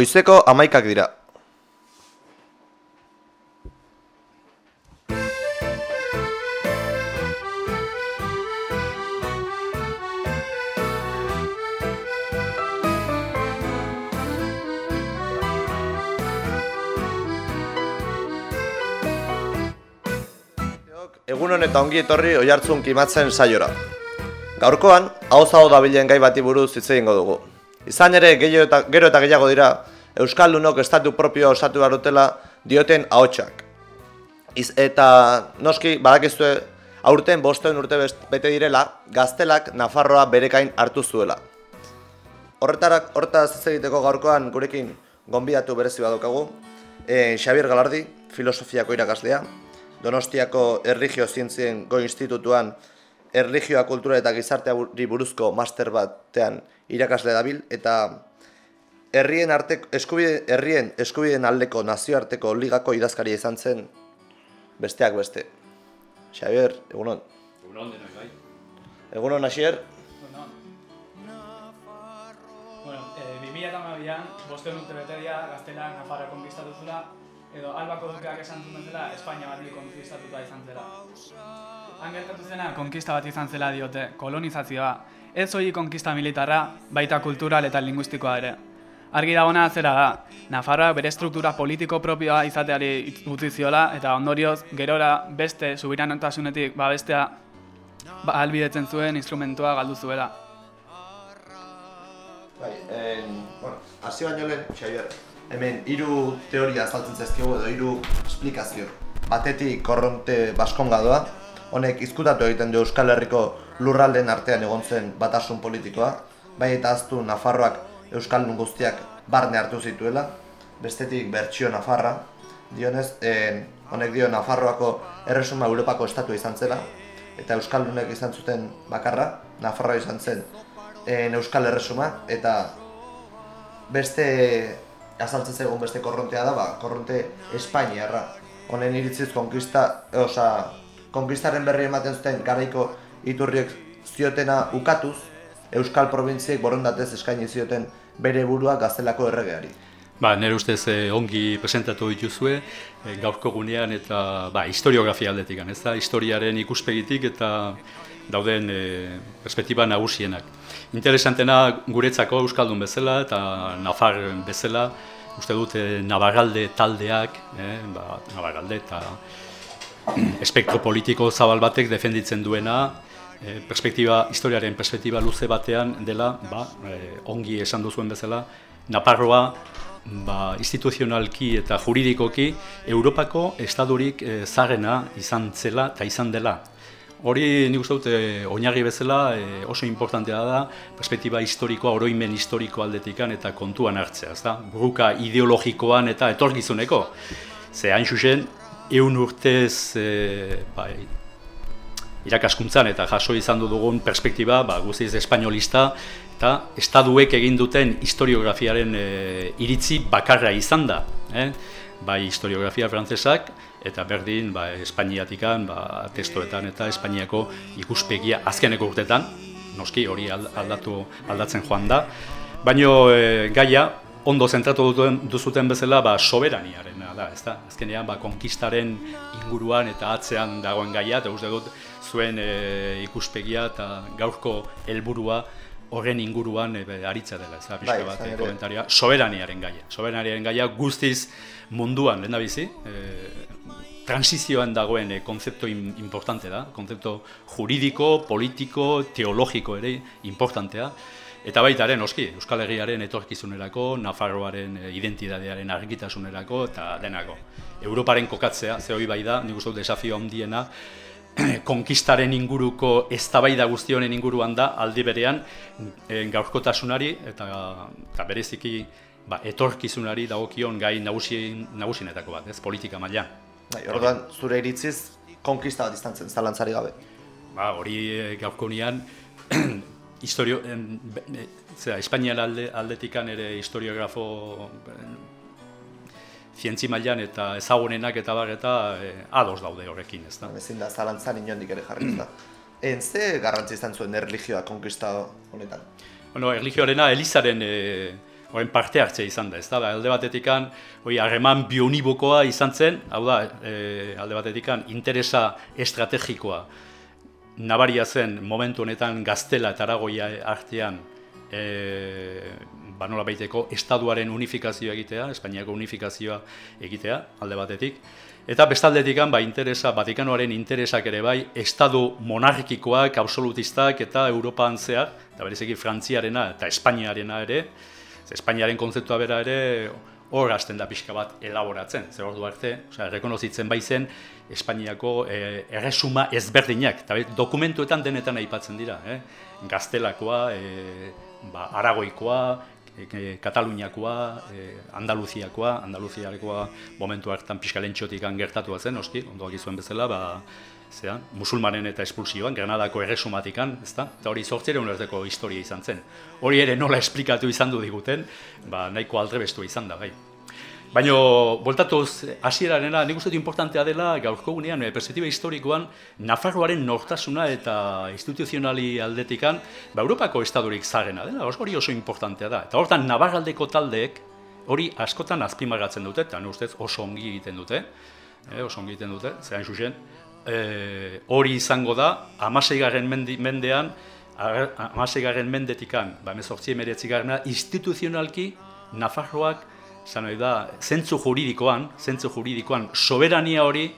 Goizeko amaikak dira. Egun eta ongi etorri oihartzun kimatzen saiora. Gaurkoan, hau dabilen gai bati buruz hitz egingo dugu. Izan ere, eta, gero eta gehiago dira, Euskaldunok estatu propio osatu barutela dioten ahotsak. Iz, eta noski, badakizue, aurten bosteun urte bete direla, gaztelak Nafarroa berekain hartu zuela. Horretarak, hortaz ez egiteko gaurkoan gurekin gonbidatu berezi badokagu, e, Xabier Galardi, filosofiako irakaslea, Donostiako Erligio Zientzien Go Institutuan Erligioa Kultura eta Gizarteari buruzko master batean irakasle dabil eta herrien arteko eskubide herrien eskubideen aldeko nazioarteko ligako idazkaria izan zen besteak beste. Xavier, egunon. Egunon denoi bai. Egunon Asier. Egunon. Bueno, eh 2012an, bosteun urte beteria gaztelak Nafarra konkistatu zula edo albako dukeak esan zuen zela Espainia bat konkistatuta izan zela. Han gertatu zena, konkista bat izan zela diote, kolonizazioa. Ez hori konkista militarra, baita kultural eta linguistikoa ere. Argi dagona zera da, Nafarroa bere struktura politiko propioa izateari utzi ziola eta ondorioz gerora beste subiranotasunetik ba bestea ba, albidetzen zuen instrumentua galdu zuela. Bai, en, bueno, hasi baino lehen, Xavier, hemen hiru teoria azaltzen zaizkigu edo hiru esplikazio. Batetik korronte baskonga doa, honek izkutatu egiten du Euskal Herriko lurralden artean egon zen batasun politikoa, bai eta aztu Nafarroak Euskal guztiak barne hartu zituela, bestetik bertsio Nafarra, dionez, en, honek dio Nafarroako erresuma Europako estatu izan zela, eta Euskaldunek izan zuten bakarra, Nafarroa izan zen en, Euskal Erresuma, eta beste azaltzen zegoen beste korrontea da, ba, korronte Espainiarra. Honen iritziz konkista, oza, konkistaren berri ematen zuten garaiko iturriek ziotena ukatuz, Euskal Probintziek borondatez eskaini zioten bere burua gaztelako erregeari. Ba, nire ustez eh, ongi presentatu dituzue, eh, gaurko gunean eta ba, historiografia aldetik, ez da, historiaren ikuspegitik eta dauden eh, perspektiba nagusienak. Interesantena guretzako Euskaldun bezala eta Nafar bezala, uste dute Navarralde taldeak, eh, ba, Navarralde eta espektro politiko zabal batek defenditzen duena, eh, perspektiba, historiaren perspektiba luze batean dela, ba, eh, ongi esan duzuen bezala, Naparroa ba, instituzionalki eta juridikoki Europako estadurik e, zarena izan zela eta izan dela. Hori nik uste dut e, oinarri bezala e, oso importantea da perspektiba historikoa, oroimen historiko aldetikan eta kontuan hartzea, ezta? Buruka ideologikoan eta etorkizuneko. Ze hain zuzen, eun urtez e, ba, irakaskuntzan eta jaso izan dugun perspektiba ba, guztiz espainolista eta estaduek egin duten historiografiaren e, iritzi bakarra izan da. Eh? Bai historiografia frantzesak eta berdin ba, Espainiatikan ba, testoetan eta Espainiako ikuspegia azkeneko urtetan, noski hori aldatu aldatzen joan da. Baino e, gaia ondo zentratu duzuten bezala ba soberaniarena da, ezta? Azkenean ba konkistaren inguruan eta atzean dagoen gaia eta uste dut zuen e, ikuspegia eta gaurko helburua horren inguruan e, aritza dela, ez da, bai, bat, komentarioa, soberaniaren gaia. Soberaniaren gaia guztiz munduan, lehen da bizi, e, transizioan dagoen e, konzeptu importante da, konzeptu juridiko, politiko, teologiko ere importantea, Eta baita ere, noski, Euskal Herriaren etorkizunerako, Nafarroaren identitatearen argitasunerako eta denako. Europaren kokatzea, ze hori bai da, nik uste desafio handiena, konkistaren inguruko eztabaida guzti honen inguruan da aldi berean e, gaurkotasunari eta, eta bereziki ba, etorkizunari dagokion gai nagusien nagusienetako bat, ez politika maila. Bai, orduan zure iritziz konkista bat izan zen zalantzari gabe. Ba, hori e, gaurko nian, historio, e, Espainian alde, aldetikan ere historiografo zientzi mailan eta ezagunenak eta bar eta e, ados daude horrekin, ez da. Ezin da zalantzan inondik ere jarri, ez da. En ze garrantzi izan zuen erlijioa konkista honetan? Bueno, erlijioarena Elizaren e, horren parte hartzea izan da, ez da, ba, alde batetikan, hori harreman bionibokoa izan zen, hau da, e, alde batetikan, interesa estrategikoa nabaria zen momentu honetan gaztela eta aragoia artean e, ba nola baiteko estaduaren unifikazioa egitea, Espainiako unifikazioa egitea, alde batetik, Eta bestaldetik ba, interesa, Vatikanoaren interesak ere bai, estadu monarkikoak, absolutistak eta Europan zehar, eta berezeki Frantziarena eta Espainiarena ere, Espainiaren kontzeptua bera ere hor hasten da pixka bat elaboratzen, zer ordu arte, osea, rekonozitzen bai zen Espainiako e, erresuma ezberdinak, eta dokumentuetan denetan aipatzen dira, eh? gaztelakoa, e, ba, aragoikoa, e, Kataluniakoa, e, Andaluziakoa, Andaluziakoa momentu hartan pixka lentxotik gertatua zen, oski, ondoak izuen bezala, ba, zean, musulmanen eta espulsioan, Granadako erresumatikan, ezta? Eta hori zortzire unerteko historia izan zen. Hori ere nola esplikatu izan du diguten, ba, nahiko aldrebestua izan da, gai. Baina, voltatuz, hasierarena nik uste importantea dela, gaurko gunean, eh, perspektiba historikoan, Nafarroaren nortasuna eta instituzionali aldetikan, ba, Europako estadurik zarena dela, hori oso importantea da. Eta hortan, Navarraldeko taldeek, hori askotan azpimagatzen dute, eta ustez oso ongi egiten dute, eh, oso ongi egiten dute, zehan zuzen, e, hori izango da, amaseigarren mendean, amaseigarren mendetikan, ba, emezortzi emeretzi instituzionalki, Nafarroak, zan da, zentzu juridikoan, zentzu juridikoan, soberania hori,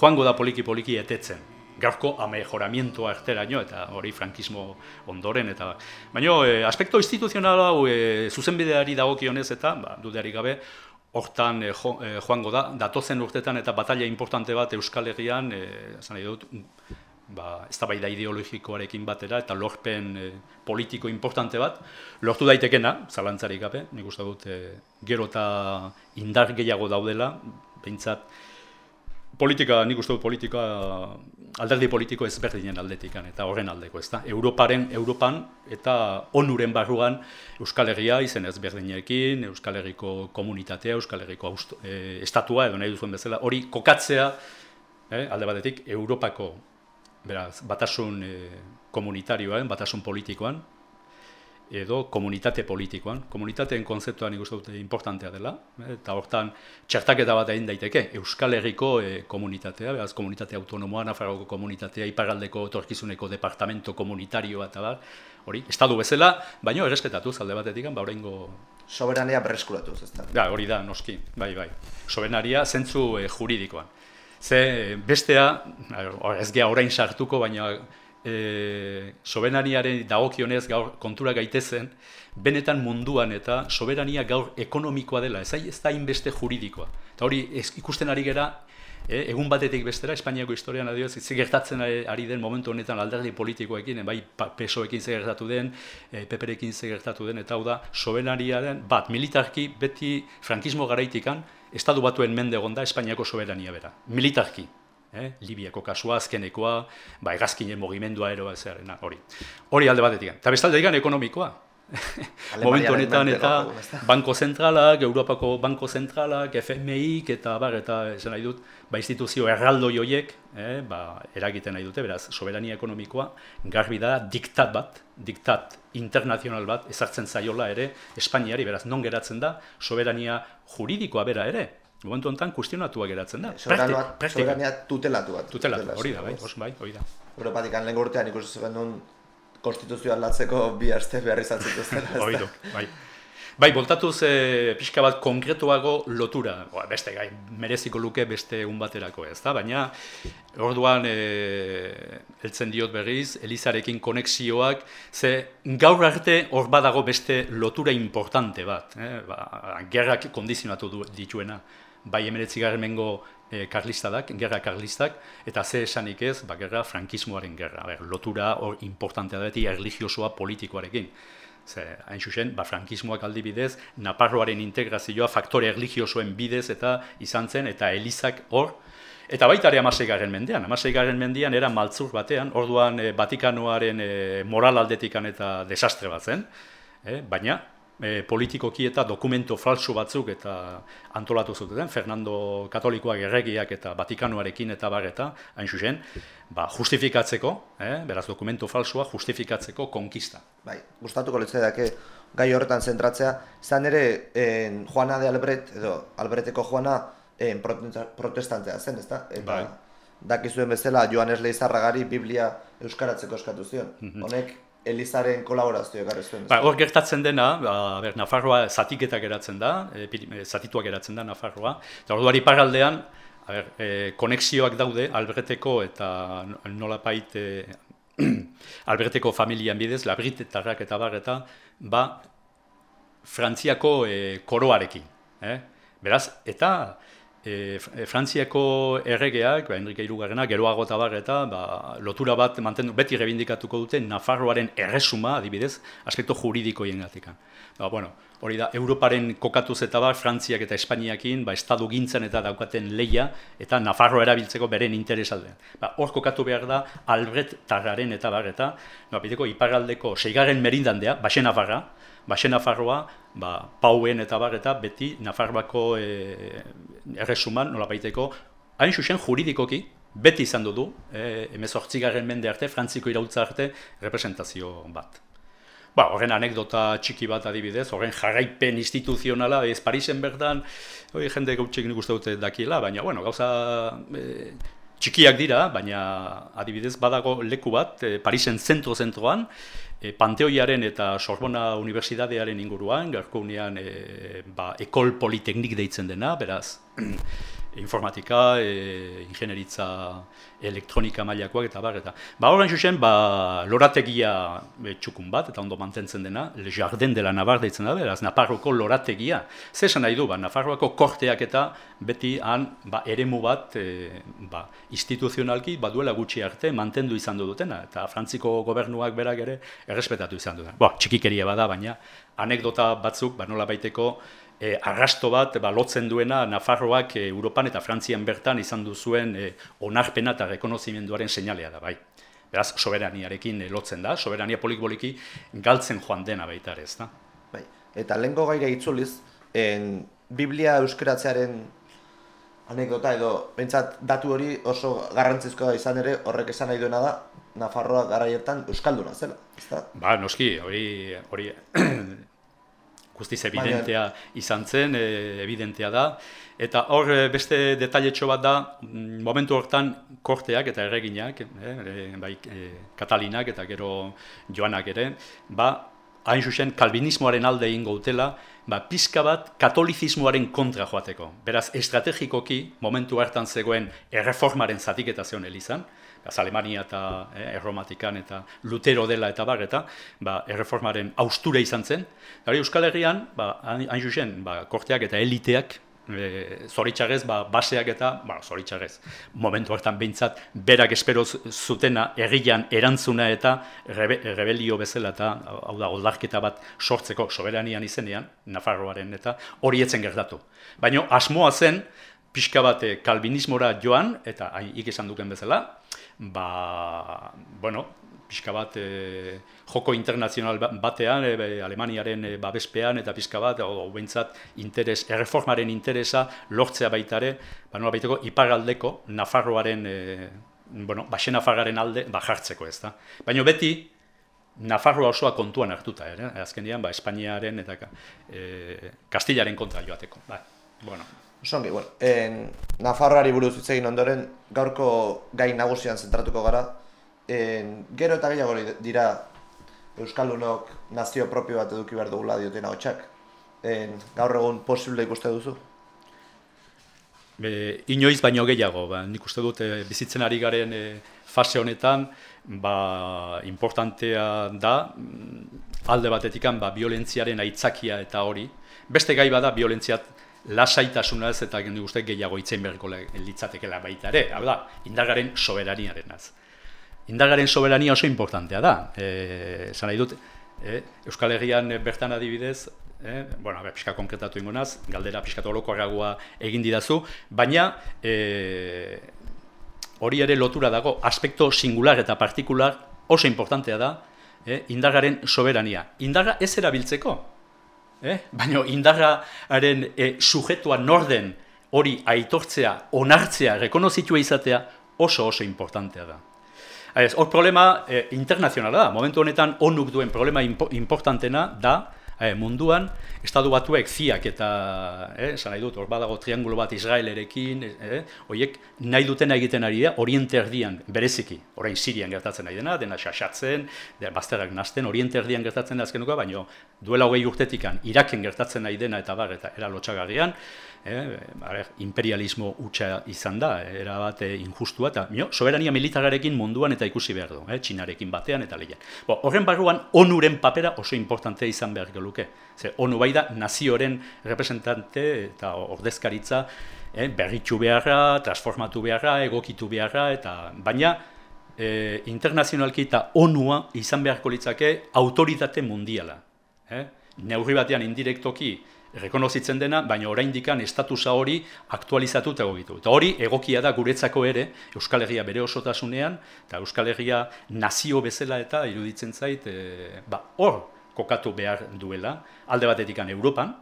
joango da poliki-poliki etetzen. Gaurko amejoramientoa arteraino eta hori frankismo ondoren eta baina e, aspekto instituzional hau e, zuzenbideari dagokionez eta ba dudeari gabe hortan e, joango da, datozen urtetan eta batalla importante bat Euskal Herrian, e, esan nahi dut, ba, ez da ideologikoarekin batera eta lorpen e, politiko importante bat, lortu daitekena, zalantzarik gabe, nik uste dut, e, gero eta indar gehiago daudela, behintzat, politika, nik uste dut politika, alderdi politiko ezberdinen aldetikan, eta horren aldeko, ez da? Europaren, Europan, eta onuren barruan Euskal Herria izen ezberdinekin, Euskal Herriko komunitatea, Euskal Herriko e, estatua, edo nahi duzuen bezala, hori kokatzea, eh, alde batetik, Europako, beraz, batasun e, komunitarioan, batasun politikoan, edo komunitate politikoan. Komunitateen konzeptua nik uste dute importantea dela, eh, eta hortan txertaketa bat egin daiteke, Euskal Herriko e, komunitatea, behaz komunitate autonomoa, Nafarroko komunitatea, Iparaldeko Torkizuneko Departamento Komunitarioa eta bar, hori, estadu bezala, baino errespetatu zalde batetik, ba horrengo... Soberania berreskuratu, ez da? Ja, hori da, noski, bai, bai. Soberania zentzu e, juridikoan. Ze bestea, ez geha orain sartuko, baina e, soberaniaren dagokionez gaur kontura gaitezen, benetan munduan eta soberania gaur ekonomikoa dela, ez ez da inbeste juridikoa. Eta hori ikusten ari gera, e, egun batetik bestera, Espainiako historian adioz, gertatzen ari den momentu honetan alderdi politikoekin, bai PSOekin gertatu den, e, PPrekin gertatu den, eta hau da, soberaniaren, bat, militarki, beti frankismo garaitikan, Estadu batuen mende egonda Espainiako soberania bera, militarki eh? Libiako kasua, azkenekoa, ba, egazkinen mogimendua ero zerrena, hori. Hori alde batetik. Eta bestalde egan ekonomikoa. Momentu honetan eta Banko Zentralak, Europako Banko Zentralak, FMIk eta bar, eta esan nahi dut, ba, instituzio erraldo joiek, eh, ba, eragiten nahi dute, beraz, soberania ekonomikoa, garbi da, diktat bat, diktat internazional bat, ezartzen zaiola ere, Espainiari, beraz, non geratzen da, soberania juridikoa bera ere, momentu honetan kustionatua geratzen da. Soberania tutelatu bat. Tutelatu, hori da, bai, bai, hori da. Europatik lehen urtean ikusi zuen duen konstituzioa aldatzeko bi aste behar izan zituzten. Hori bai. Bai, boltatuz e, pixka bat konkretuago lotura, Boa, beste gai, mereziko luke beste un baterako ez da, baina orduan e, heltzen diot berriz, Elizarekin konexioak, ze gaur arte hor badago beste lotura importante bat, eh? ba, gerrak kondizionatu du, dituena, bai emeretzi mengo e, karlistadak, gerra karlistak, eta ze esanik ez, ba, gerra frankismoaren gerra, Ber, lotura hor importantea da, erligiosoa politikoarekin. Ze, hain zuzen, ba, frankismoak aldi bidez, Naparroaren integrazioa faktore erligiosoen bidez eta izan zen, eta Elizak hor, Eta baita ere amasei mendean, amasei mendean era maltzur batean, orduan e, Vatikanoaren e, moral aldetikan eta desastre bat zen, e, baina e, politikoki eta dokumento falso batzuk eta antolatu zuten, Fernando Katolikoak erregiak eta Vatikanoarekin eta bar eta, hain zuzen, ba, justifikatzeko, eh, beraz dokumento falsoa justifikatzeko konkista. Bai, gustatuko letzea dake gai horretan zentratzea, izan ere en, Juana de Albret, edo Albreteko Juana en, protestantea zen, ezta? Eta Bai. dakizuen bezala Joanes Leizarragari Biblia euskaratzeko eskatu zion. Mhm. Honek Elizaren kolaborazio ekarri zuen. Ba, hor gertatzen dena, ba, ber, Nafarroa zatiketak geratzen da, e, e, zatituak geratzen da Nafarroa, eta orduari paraldean, a ber, e, konexioak daude Albreteko eta no- nolapait e, Albreteko familian bidez, Labritetarrak eta bar eta, ba, Frantziako e, koroarekin. Eh? Beraz, eta e, e, Frantziako erregeak, ba, Enrique Irugarrena, geroago eta bar ba, lotura bat mantendu, beti rebindikatuko dute Nafarroaren erresuma, adibidez, aspekto juridikoien gatikan. Ba, bueno, hori da, Europaren kokatuz eta bar, Frantziak eta Espainiakin, ba, estadu gintzen eta daukaten leia, eta Nafarro erabiltzeko beren interesaldean. Ba, hor kokatu behar da, Albret Tarraren eta bar, eta, no, biteko, iparraldeko seigarren merindandea, Baxe Nafarra, Baxe Nafarroa, ba, pauen eta bar, eta beti Nafarroako e, erresuman, nola baiteko, hain zuzen juridikoki, beti izan du du, e, emezortzigarren mende arte, Frantziko irautza arte, representazio bat. Ba, horren anekdota txiki bat adibidez, horren jarraipen instituzionala, ez Parisen bertan, hori jende gautxik nik uste dute dakiela, baina, bueno, gauza e, txikiak dira, baina adibidez badago leku bat, e, Parisen zentro-zentroan, e, Panteoiaren eta Sorbona Unibertsitatearen inguruan, garko unean e, ba, ekol politeknik deitzen dena, beraz, informatika, e, ingenieritza elektronika mailakoak eta bar eta. Ba horren zuzen, ba, lorategia e, txukun bat, eta ondo mantentzen dena, Le Jardin de la Navar deitzen da, beraz, Nafarroko lorategia. Zer esan nahi du, ba, Nafarroako korteak eta beti han ba, eremu bat e, ba, instituzionalki baduela gutxi arte mantendu izan du dutena, eta Frantziko gobernuak berak ere errespetatu izan dutena. Ba, txikikeria bada, baina anekdota batzuk, ba, nola baiteko, e, arrasto bat ba, lotzen duena Nafarroak e, Europan eta Frantzian bertan izan du zuen e, onarpena eta rekonozimenduaren seinalea da, bai. Beraz, soberaniarekin e, lotzen da, soberania polik-boliki galtzen joan dena baita ere, ez da? Bai. Eta lehenko gaire itzuliz, en, Biblia euskeratzearen anekdota edo behintzat datu hori oso garrantzizkoa izan ere horrek esan nahi duena da Nafarroa garaietan euskalduna zela, ezta? Ba, noski, hori, hori guztiz evidentea izan zen, e, evidentea da. Eta hor e, beste detailetxo bat da, mm, momentu hortan korteak eta erreginak, e, e, bai, e, Katalinak eta gero Joanak ere, ba, hain zuzen, kalbinismoaren alde egingo dutela, ba, pizka bat katolizismoaren kontra joateko. Beraz, estrategikoki, momentu hartan zegoen erreformaren zatiketa zeon elizan, Alemania eta eh, Erromatikan eta Lutero dela eta bar, eta ba, erreformaren austura izan zen. Gari Euskal Herrian, ba, hain zuzen, ba, korteak eta eliteak, e, zoritxarrez, ba, baseak eta, ba, zoritxarrez, momentu hartan behintzat, berak espero zutena herrian erantzuna eta rebe, rebelio bezala eta, hau da, oldarketa bat sortzeko soberanian izenean, Nafarroaren eta hori etzen gertatu. Baina asmoa zen, pixka bat eh, kalbinismora joan, eta hain ik duken bezala, ba, bueno, pixka bat e, joko internazional ba- batean, e, Alemaniaren e, babespean eta pixka bat, o, behintzat interes, erreformaren interesa lortzea baitare, ba, nola baiteko iparaldeko Nafarroaren, e, bueno, baxe Nafarraren alde, ba, jartzeko ez da. Baina beti, Nafarroa osoa kontuan hartuta, ere, azkenean, ba, Espainiaren eta e, Kastilaren kontra joateko. Ba, bueno, Osongi, bueno, en, Nafarroari buruz hitz egin ondoren, gaurko gai nagusian zentratuko gara. En, gero eta gehiago dira Euskaldunok nazio propio bat eduki behar dugula dioten hotxak. En, gaur egun posible ikuste duzu? Be, inoiz baino gehiago, ba, nik uste dut e, bizitzen ari garen e, fase honetan, ba, importantea da, mm, alde batetikan, ba, violentziaren aitzakia eta hori. Beste gai bada, violentziat lasaitasunaz eta nik uste gehiago itzen le- litzatekela baita ere, hau da, indagaren soberaniarenaz. Indagaren soberania oso importantea da. E, esan nahi dut, e, Euskal Herrian e, bertan adibidez, e, bueno, a ber, pixka konkretatu ingo naz, galdera pixka orokorragoa egin didazu, baina e, hori ere lotura dago, aspekto singular eta partikular oso importantea da, e, indargaren soberania. Indarra ez erabiltzeko, eh? baina indarraren e, sujetua norden hori aitortzea, onartzea, rekonozitua izatea oso oso importantea da. Hor problema eh, internazionala da. Momentu honetan onuk duen problema impo, importantena da, E, munduan, estatu batuek ziak eta, eh, esan nahi dut, hor badago triangulo bat Israelerekin, eh, horiek nahi dutena egiten ari da, oriente erdian, bereziki, orain Sirian gertatzen nahi dena, dena xaxatzen, bazterrak nazten, oriente erdian gertatzen da azkenuka, baina duela hogei urtetikan, Iraken gertatzen nahi dena eta bar, eta era lotxagarrian, eh, imperialismo hutsa izan da, era bat eh, injustua, eta mio, soberania militararekin munduan eta ikusi behar du, eh, txinarekin batean eta lehian. Bo, horren barruan, onuren papera oso importantea izan behar geluke. Ze, onu bai da, nazioren representante eta ordezkaritza eh, berritu beharra, transformatu beharra, egokitu beharra, eta baina, eh, internazionalki eta onua izan beharko litzake autoritate mundiala. Eh? Neurri batean indirektoki, rekonozitzen dena, baina oraindikan estatusa hori aktualizatu eta. Eta hori egokia da guretzako ere Euskal Herria bere osotasunean eta Euskal Herria nazio bezala eta iruditzen zait e, ba, hor kokatu behar duela alde batetikan Europan,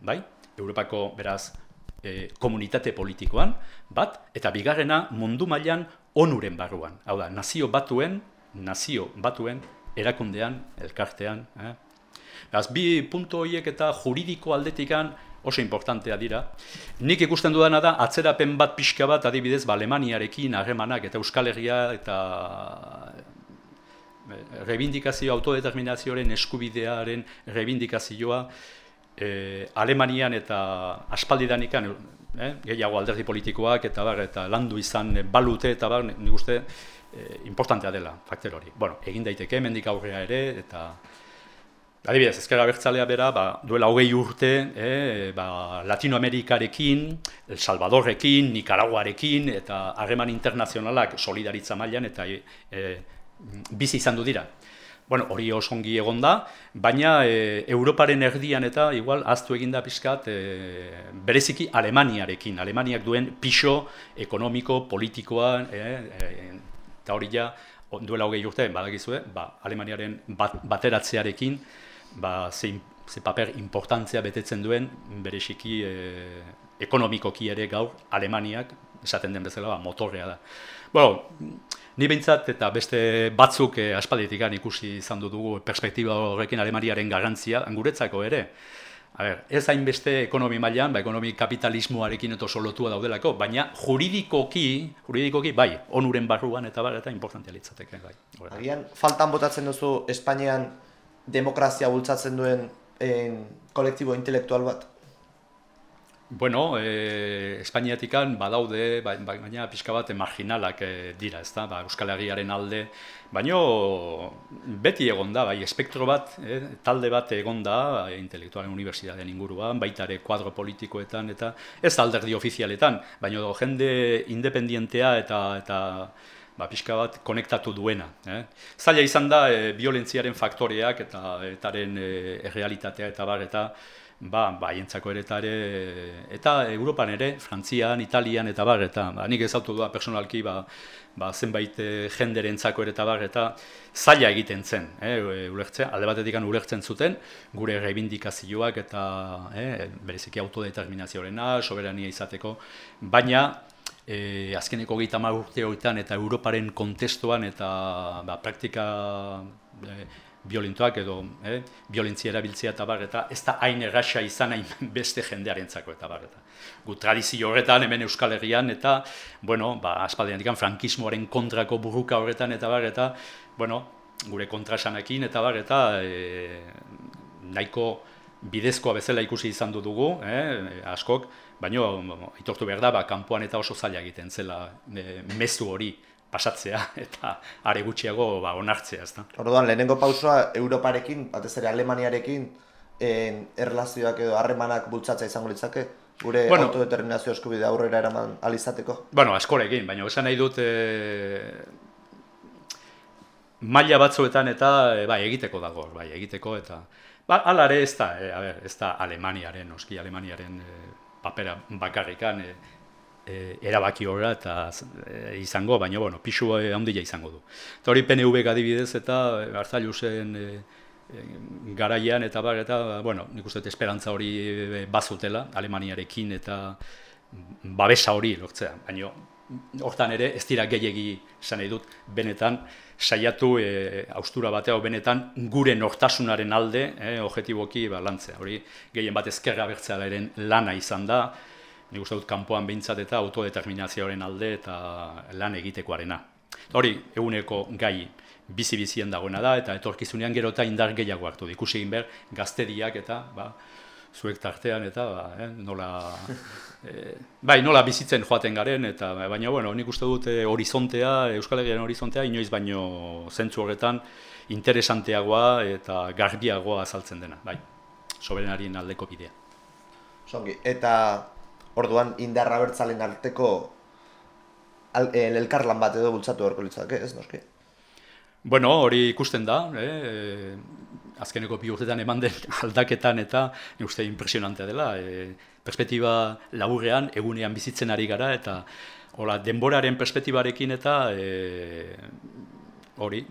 bai? Europako beraz e, komunitate politikoan bat eta bigarrena mundu mailan onuren barruan. Hau da, nazio batuen, nazio batuen erakundean, elkartean, eh? Az bi puntu horiek eta juridiko aldetikan oso importantea dira. Nik ikusten dudana da, atzerapen bat pixka bat adibidez, ba, Alemaniarekin harremanak eta Euskal Herria eta eh, rebindikazio autodeterminazioaren eskubidearen rebindikazioa e, Alemanian eta aspaldidanikan eh, gehiago alderdi politikoak eta bar, eta landu izan balute eta bar, nik uste e, importantea dela faktor hori. Bueno, egin daiteke hemendik aurrea ere eta Adibidez, ezkera bertzalea bera, ba, duela hogei urte, eh, ba, Latinoamerikarekin, El Salvadorrekin, Nicaraguarekin, eta harreman internazionalak solidaritza mailan eta e, bizi izan du dira. Bueno, hori osongi egon da, baina e, Europaren erdian eta igual aztu eginda pixkat e, bereziki Alemaniarekin. Alemaniak duen piso ekonomiko, politikoa, e, eta hori ja, duela hogei urte, badakizue, ba, Alemaniaren bat, bateratzearekin, ba, ze, ze paper importantzia betetzen duen bereziki e, ekonomikoki ere gaur Alemaniak esaten den bezala ba, motorrea da. Bueno, ni behintzat eta beste batzuk e, aspalditikan ikusi izan dugu perspektiba horrekin Alemaniaren garrantzia, guretzako ere. A ber, ez hainbeste ekonomi mailan, ba, ekonomi kapitalismoarekin eta oso lotua daudelako, baina juridikoki, juridikoki, bai, onuren barruan eta bar, eta importantia litzateke. Bai, Agian, faltan botatzen duzu Espainian demokrazia bultzatzen duen en, kolektibo intelektual bat? Bueno, eh, Espainiatikan badaude, ba, ba, baina pixka bat marginalak eh, dira, ezta? Ba, Euskal Herriaren alde, baino beti egon da, bai, espektro bat, eh, talde bat egon da, bai, intelektualen unibertsitatean inguruan, baita ere kuadro politikoetan, eta ez alderdi ofizialetan, baino jende independientea eta, eta ba, pixka bat konektatu duena. Eh? Zaila izan da, e, violentziaren faktoreak eta etaren e, errealitatea eta bar, eta ba, ba, ere eta eta Europan ere, Frantzian, Italian eta bar, eta ba, nik ezautu da personalki, ba, ba, zenbait e, jenderen ere eta bar, eta zaila egiten zen, eh, ulertzea, alde batetik ulertzen zuten, gure reivindikazioak eta eh, bereziki autodeterminazioarena, soberania izateko, baina e, azkeneko gehieta urte horietan eta Europaren kontestuan eta ba, praktika e, violentoak edo e, violentzia erabiltzea eta bar, eta ez da hain erraxa izan hain beste jendearentzako eta bar, eta gu tradizio horretan hemen Euskal Herrian eta bueno, ba, aspaldean dikan frankismoaren kontrako burruka horretan eta bar, eta bueno, gure kontrasanakin eta bar, eta e, nahiko bidezkoa bezala ikusi izan du dugu, eh, askok, baina aitortu behar da, ba, kanpoan eta oso zaila egiten zela e, mezu hori pasatzea eta are gutxiago ba, onartzea. Ezta? Orduan, lehenengo pausoa Europarekin, batez ere Alemaniarekin, en, erlazioak edo harremanak bultzatza izango litzake? Gure bueno, autodeterminazio eskubide aurrera eraman alizateko? Bueno, askorekin, baina esan nahi dut e, maila batzuetan eta e, bai, egiteko dago, bai, egiteko eta Ba, alare ez da, e, a ber, ez da Alemaniaren, oski Alemaniaren e, papera bakarrikan e, e, erabaki horra eta e, izango, baina, bueno, pixu handia izango du. Eta hori PNV adibidez eta hartzailuzen e, garaian eta bar, eta, bueno, nik uste esperantza hori bazutela, Alemaniarekin eta babesa hori lortzea, baina hortan ere ez dira gehiegi esan nahi dut benetan saiatu e, austura batea benetan gure nortasunaren alde e, objektiboki ba, lantzea. Hori gehien bat ezkerra bertzealaren lana izan da, nik uste dut kanpoan behintzat eta autodeterminazioaren alde eta lan egitekoarena. Hori eguneko gai bizi-bizien dagoena da eta etorkizunean gero eta indar gehiago hartu. Ikusi egin behar gaztediak eta ba, zuek tartean eta ba, eh, nola, eh, bai, nola bizitzen joaten garen, eta baina bueno, nik uste dut eh, horizontea, Euskal horizontea, inoiz baino zentzu horretan interesanteagoa eta garbiagoa azaltzen dena, bai, soberenarien aldeko bidea. Zongi, eta orduan indarra bertzalen arteko al, eh, elkarlan bat edo bultzatu horko litzak, ez noski? Bueno, hori ikusten da, eh, azkeneko bi urtetan eman den aldaketan eta uste impresionantea dela. E, perspektiba laburrean, egunean bizitzen ari gara eta hola, denboraren perspektibarekin eta e, hori,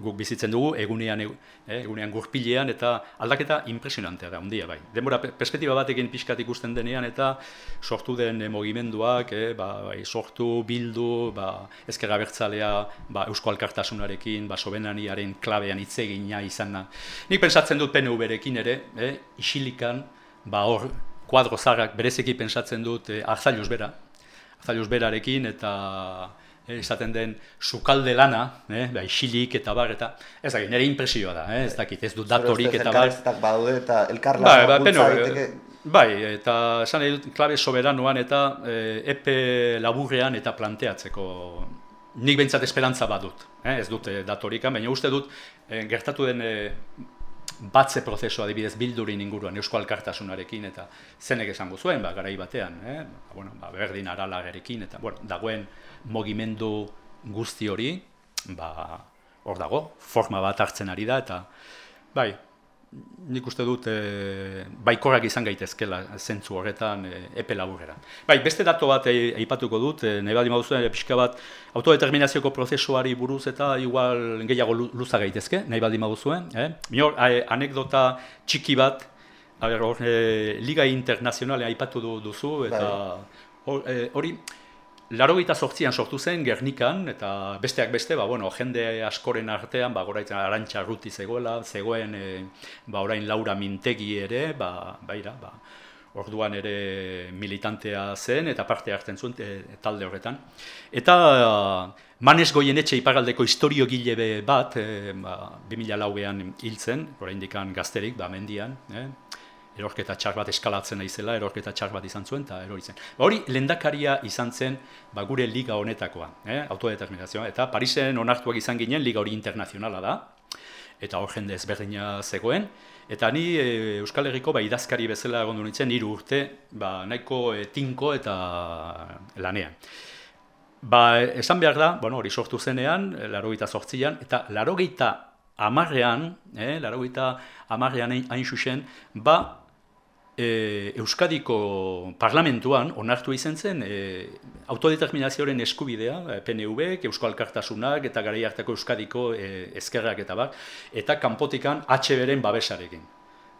guk bizitzen dugu egunean, eh, egunean gurpilean eta aldaketa impresionantea da, ondia bai. Denbora perspektiba batekin pixkat ikusten denean eta sortu den mogimenduak, eh, ba, bai, sortu, bildu, ba, ezkerra bertzalea ba, Eusko Alkartasunarekin, ba, sobenaniaren klabean itzegina izan da. Nik pensatzen dut PNV-rekin ere, eh, isilikan, ba, hor, kuadro zarrak berezeki pensatzen dut eh, arzaluz bera, arzaluz berarekin eta eh, izaten den sukalde lana, eh, bai, xilik eta bar, eta ez dakit, nire impresioa da, eh, ez dakit, ez du datorik eta bar. badaude eta elkarla bai, bai, daiteke. Bai, eta esan edut, klabe soberanoan eta eh, epe laburrean eta planteatzeko nik behintzat esperantza badut, eh, ez dut eh, datorikan, baina uste dut eh, gertatu den eh, batze prozesua adibidez bildurin inguruan Eusko Alkartasunarekin eta zenek esango zuen, ba, garai batean, eh? ba, bueno, ba, berdin aralagerekin, eta bueno, dagoen mogimendu guzti hori, ba, hor dago, forma bat hartzen ari da, eta bai, nik uste dut e, baikorrak izan gaitezkela zentzu horretan e, epe laburrera. Bai, beste dato bat e, aipatuko dut, e, nahi badi mauzuen, pixka bat autodeterminazioko prozesuari buruz eta igual gehiago luza gaitezke, nahi badi mauzuen. Eh? Minor, anekdota txiki bat, hor, e, Liga Internazionale aipatu duzu, eta bai. hori, Laro gita sortzian sortu zen, Gernikan, eta besteak beste, ba, bueno, jende askoren artean, ba, goraitzen arantxa ruti zegoela, zegoen, e, ba, orain Laura Mintegi ere, ba, baira, ba, orduan ere militantea zen, eta parte hartzen zuen e, talde horretan. Eta Manes goien etxe ipagaldeko historio gile bat, e, ba, 2000 lauean hil zen, orain dikan gazterik, ba, mendian, eh? Erorketa txar bat eskalatzen naizela, erorketa txar bat izan zuen, eta erori zen. Ba, hori, lendakaria izan zen ba, gure liga honetakoa, eh? autodeterminazioa, eta Parisen onartuak izan ginen, liga hori internazionala da, eta hor jende ezberdina zegoen, eta ni e, Euskal Herriko ba, idazkari bezala egon nintzen, hiru urte, ba, nahiko e, tinko eta lanean. Ba, esan behar da, bueno, hori sortu zenean, laro gita sortzian, eta laro gita amarrean, eh, laro gita amarrean hain xuxen, ba, e, Euskadiko parlamentuan onartu izan zen e, autodeterminazioaren eskubidea, e, PNV, Eusko Alkartasunak eta gara hartako Euskadiko e, ezkerrak eta bat, eta kanpotikan HBren babesarekin.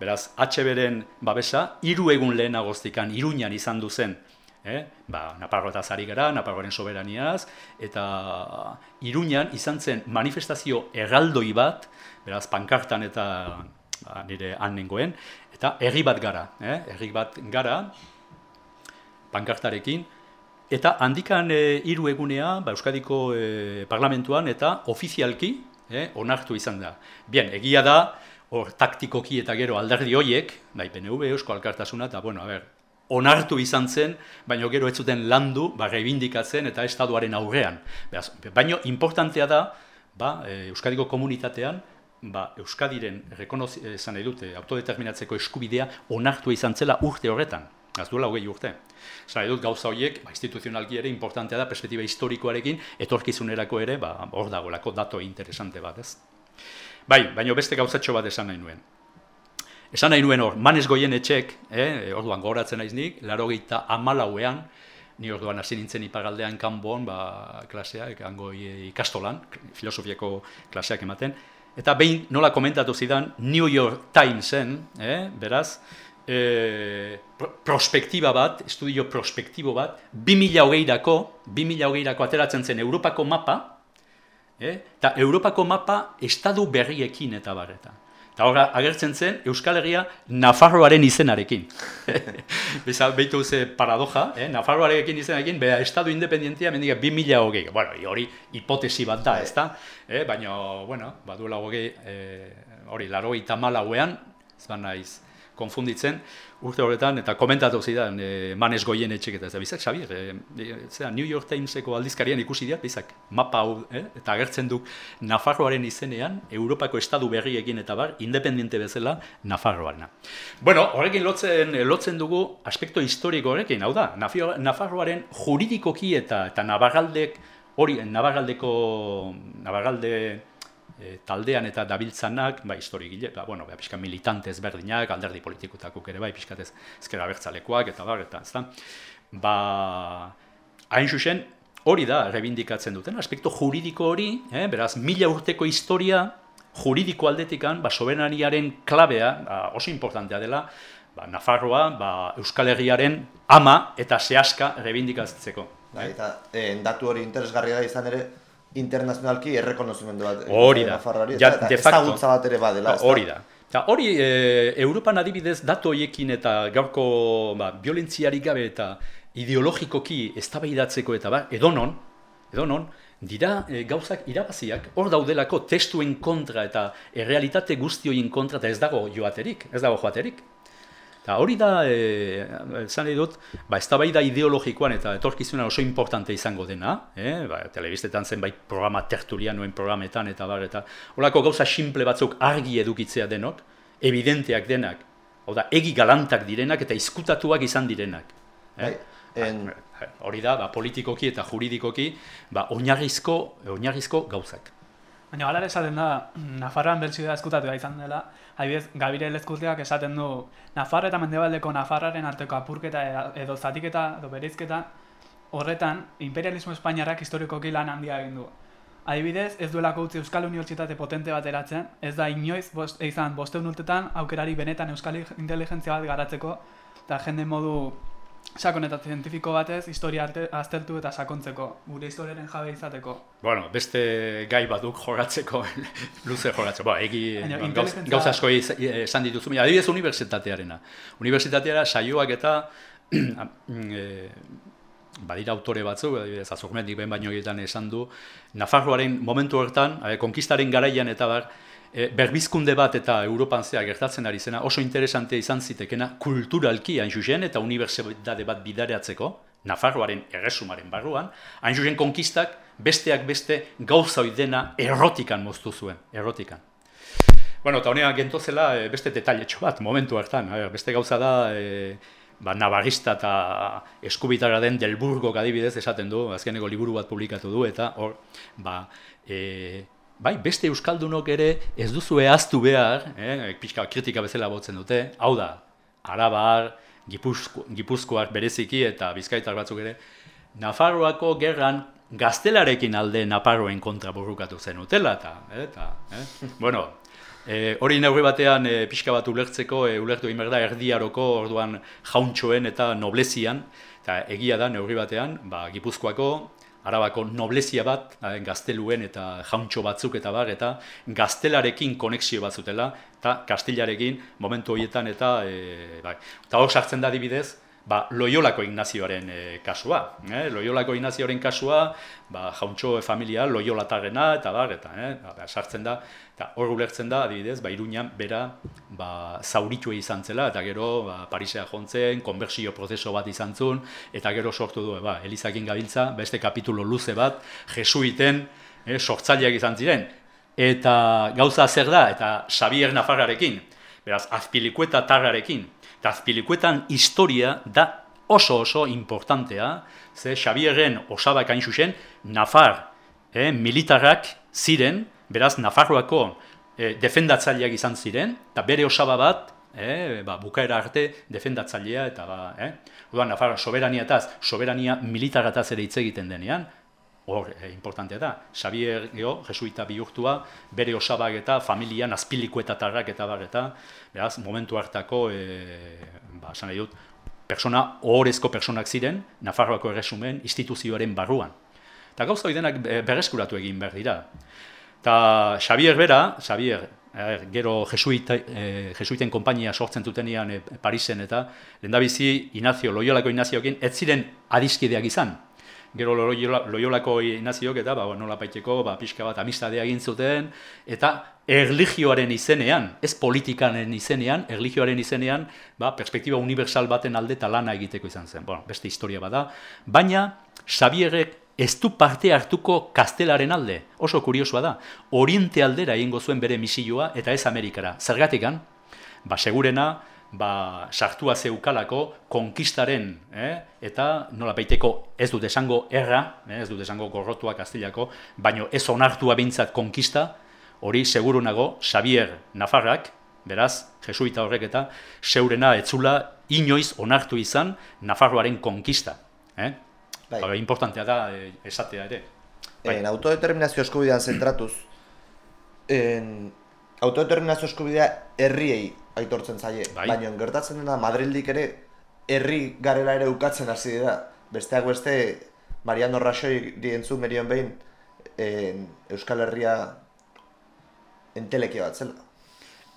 Beraz, HBren babesa, hiru egun lehen agoztikan, iruñan izan du zen, eh? ba, Naparro eta Zari gara, Naparroaren soberaniaz, eta iruñan izan zen manifestazio erraldoi bat, beraz, pankartan eta ba, nire han nengoen, eta herri bat gara, eh? herri bat gara, pankartarekin, eta handikan e, hiru egunea ba, Euskadiko e, parlamentuan eta ofizialki eh, onartu izan da. Bien, egia da, hor taktikoki eta gero alderdi hoiek, bai PNV, Eusko Alkartasuna, eta bueno, a ber, onartu izan zen, baina gero ez zuten landu, ba, reibindikatzen eta estaduaren aurrean. Baina importantea da, ba, e, Euskadiko komunitatean, ba, Euskadiren esan nahi dute autodeterminatzeko eskubidea onartu izan zela urte horretan. Az duela hogei urte. Zara edut gauza horiek, ba, instituzionalki ere, importantea da, perspektiba historikoarekin, etorkizunerako ere, ba, hor dagoelako dato interesante bat, ez? Bai, baina beste gauzatxo bat esan nahi nuen. Esan nahi nuen hor, manez goien etxek, eh, orduan goratzen naiz nik, laro gehieta amalauean, ni orduan hasi nintzen ipagaldean kanbon, ba, klaseak, hango ikastolan, filosofiako klaseak ematen, Eta behin nola komentatu zidan New York Timesen, eh, beraz, e, prospektiba bat, estudio prospektibo bat, 2000 hogeirako, 2008erako ateratzen zen Europako mapa, eh? eta Europako mapa estadu berriekin eta barreta. Eta hor agertzen zen Euskal Herria Nafarroaren izenarekin. Beza, behitu ze paradoja, eh? Nafarroarekin izenarekin, beha estadu independientia mendiga 2000 hogei. Bueno, hori hipotesi bat da, ez da? Eh? Baina, bueno, baduela hogei, eh, hori, laro eta malauean, ez naiz, konfunditzen, urte horretan, eta komentatu zidan, e, manes goien etxek eta bizak, Xabier, e, New York Timeseko aldizkarian ikusi dira, bizak, mapa hau, eh, eta agertzen du Nafarroaren izenean, Europako estadu berriekin eta bar, independiente bezala, Nafarroarena. Bueno, horrekin lotzen, lotzen dugu aspekto historiko horrekin, hau da, Nafarroaren juridikoki eta, eta Navarraldek, hori, Navarraldeko, Navarralde, e, taldean eta dabiltzanak, ba, histori gile, ba, bueno, ba, pixka militante ezberdinak, alderdi politikotakuk ere, bai, pixka ezkera bertzalekoak, eta bar, eta ez da. Ba, hain zuzen, hori da, rebindikatzen duten, aspektu juridiko hori, eh, beraz, mila urteko historia, juridiko aldetikan, ba, soberanariaren klabea, ba, oso importantea dela, ba, Nafarroa, ba, Euskal Herriaren ama eta sehaska rebindikatzeko. Bai, eta eh, datu hori interesgarria da izan ere, internazionalki errekonozimendu bat hori da, ja, de facto, bat ere badela. Hori da. Eta hori, e, Europan adibidez, datu horiekin eta gaurko ba, violentziarik gabe eta ideologikoki eztabaidatzeko eta ba, edonon, edonon, dira e, gauzak irabaziak, hor daudelako testuen kontra eta errealitate guztioien kontra eta ez dago joaterik, ez dago joaterik. Eta hori da, e, esan dut, ba, ez da bai da ideologikoan eta etorkizuna oso importante izango dena, e, ba, telebistetan zen bai programa tertulianoen programetan eta bar, eta horako gauza simple batzuk argi edukitzea denok, evidenteak denak, hau da, egi galantak direnak eta izkutatuak izan direnak. E? Bai, en... Ba, hori da, ba, politikoki eta juridikoki, ba, oinarrizko, oinarrizko gauzak. Baina galar esaten da, Nafarroan bertsioa eskutatu da izan dela, haibidez, Gabire Lezkurteak esaten du, Nafarra eta Mendebaldeko Nafarraren arteko apurketa edo zatiketa edo bereizketa, horretan, imperialismo espainiarrak historikoki lan handia egin du. Adibidez, ez duelako utzi Euskal Unibertsitate potente bat eratzen, ez da inoiz bost, izan bosteun urtetan aukerari benetan Euskal Inteligentzia bat garatzeko, eta jende modu sakon eta zientifiko batez, historia aztertu eta sakontzeko, gure historiaren jabe izateko. Bueno, beste gai batuk joratzeko, luze joratzeko, ba, egi gauza asko esan dituzu, adibidez unibertsitatearena. Unibertsitateara saioak eta e, badira autore batzuk, adibidez azurmendik behin baino egiten esan du, Nafarroaren momentu hortan, konkistaren garaian eta bar, e, berbizkunde bat eta Europan zea gertatzen ari zena oso interesante izan zitekena kulturalki hain zuzen eta unibertsitate bat bidareatzeko, Nafarroaren erresumaren barruan, hain zuzen konkistak besteak beste gauza dena errotikan moztu zuen, errotikan. Bueno, eta honean gentozela e, beste detailetxo bat, momentu hartan, beste gauza da, e, ba, navarista eta eskubitara den delburgo adibidez esaten du, azkeneko liburu bat publikatu du, eta hor, ba, e, bai, beste euskaldunok ere ez duzu ehaztu behar, eh, pixka kritika bezala botzen dute, hau da, arabar, gipuzko, gipuzkoak bereziki eta bizkaitar batzuk ere, Nafarroako gerran gaztelarekin alde Naparroen kontra burrukatu zen utela, eta, eh, eta eh? bueno, eh, hori neurri batean eh, pixka bat ulertzeko, eh, ulertu egin da erdiaroko orduan jauntxoen eta noblezian, eta egia da neurri batean, ba, gipuzkoako, arabako noblezia bat, eh, gazteluen eta jauntxo batzuk eta bar, eta gaztelarekin konexio bat zutela, eta kastilarekin momentu horietan eta, e, bai. eta hor sartzen da dibidez, ba, Loiolako Ignazioaren e, kasua. Eh? Loiolako Ignazioaren kasua, ba, jauntxo familia Loiolatarena eta bar, eta eh? ba, sartzen da, eta hor ulertzen da, adibidez, ba, Iruñan bera ba, zauritu izan zela, eta gero ba, Parisea jontzen, konbertsio prozeso bat izan zuen, eta gero sortu du, ba, Elizakin gabiltza, beste kapitulo luze bat, jesuiten, eh, sortzaileak izan ziren. Eta gauza zer da, eta Xavier Nafarrarekin, beraz, azpilikueta tarrarekin, Eta azpilikuetan historia da oso oso importantea, ze Xabierren osabak hain zuzen, Nafar eh, militarrak ziren, beraz Nafarroako eh, defendatzaileak izan ziren, eta bere osaba bat, eh, ba, bukaera arte defendatzailea, eta ba, eh, Udan, Nafar, soberania eta soberania militarataz ere hitz egiten denean, hor e, importantea da. Xavier geho, jesuita bihurtua, bere osabak eta familian azpiliko eta bar eta, beraz, momentu hartako, e, ba, sanai dut, persona, ohorezko personak ziren, Nafarroako erresumen instituzioaren barruan. Eta gauza denak berreskuratu egin behar dira. Eta Xavier bera, Xavier, er, gero jesuita, e, jesuiten konpainia sortzen dutenean e, Parisen eta lehendabizi Inazio, Loiolako Inazioekin, ez ziren adiskideak izan, gero loiolako inaziok eta ba, nola paiteko ba, pixka bat amistadea egin zuten, eta erligioaren izenean, ez politikaren izenean, erligioaren izenean, ba, perspektiba universal baten alde eta lana egiteko izan zen. Bueno, beste historia bada, baina Xabierrek ez du parte hartuko kastelaren alde, oso kuriosoa da, oriente aldera egingo zuen bere misioa eta ez Amerikara. Zergatikan, ba, segurena, ba, sartua zeukalako konkistaren, eh? eta nola baiteko ez dut esango erra, eh? ez dut esango gorrotua kastilako, baino ez onartua bintzat konkista, hori seguru nago Xavier Nafarrak, beraz, jesuita horrek eta, seurena etzula inoiz onartu izan Nafarroaren konkista. Eh? Bai. Ba, importantea da eh, esatea ere. Bai. En autodeterminazio eskubidean zentratuz, en, autodeterminazio eskubidea herriei aitortzen zaie. Bai. Baina gertatzen dena Madrildik ere herri garela ere ukatzen hasi da. Besteak beste Mariano Rajoy dientzu merion behin en, Euskal Herria entelekia bat zela.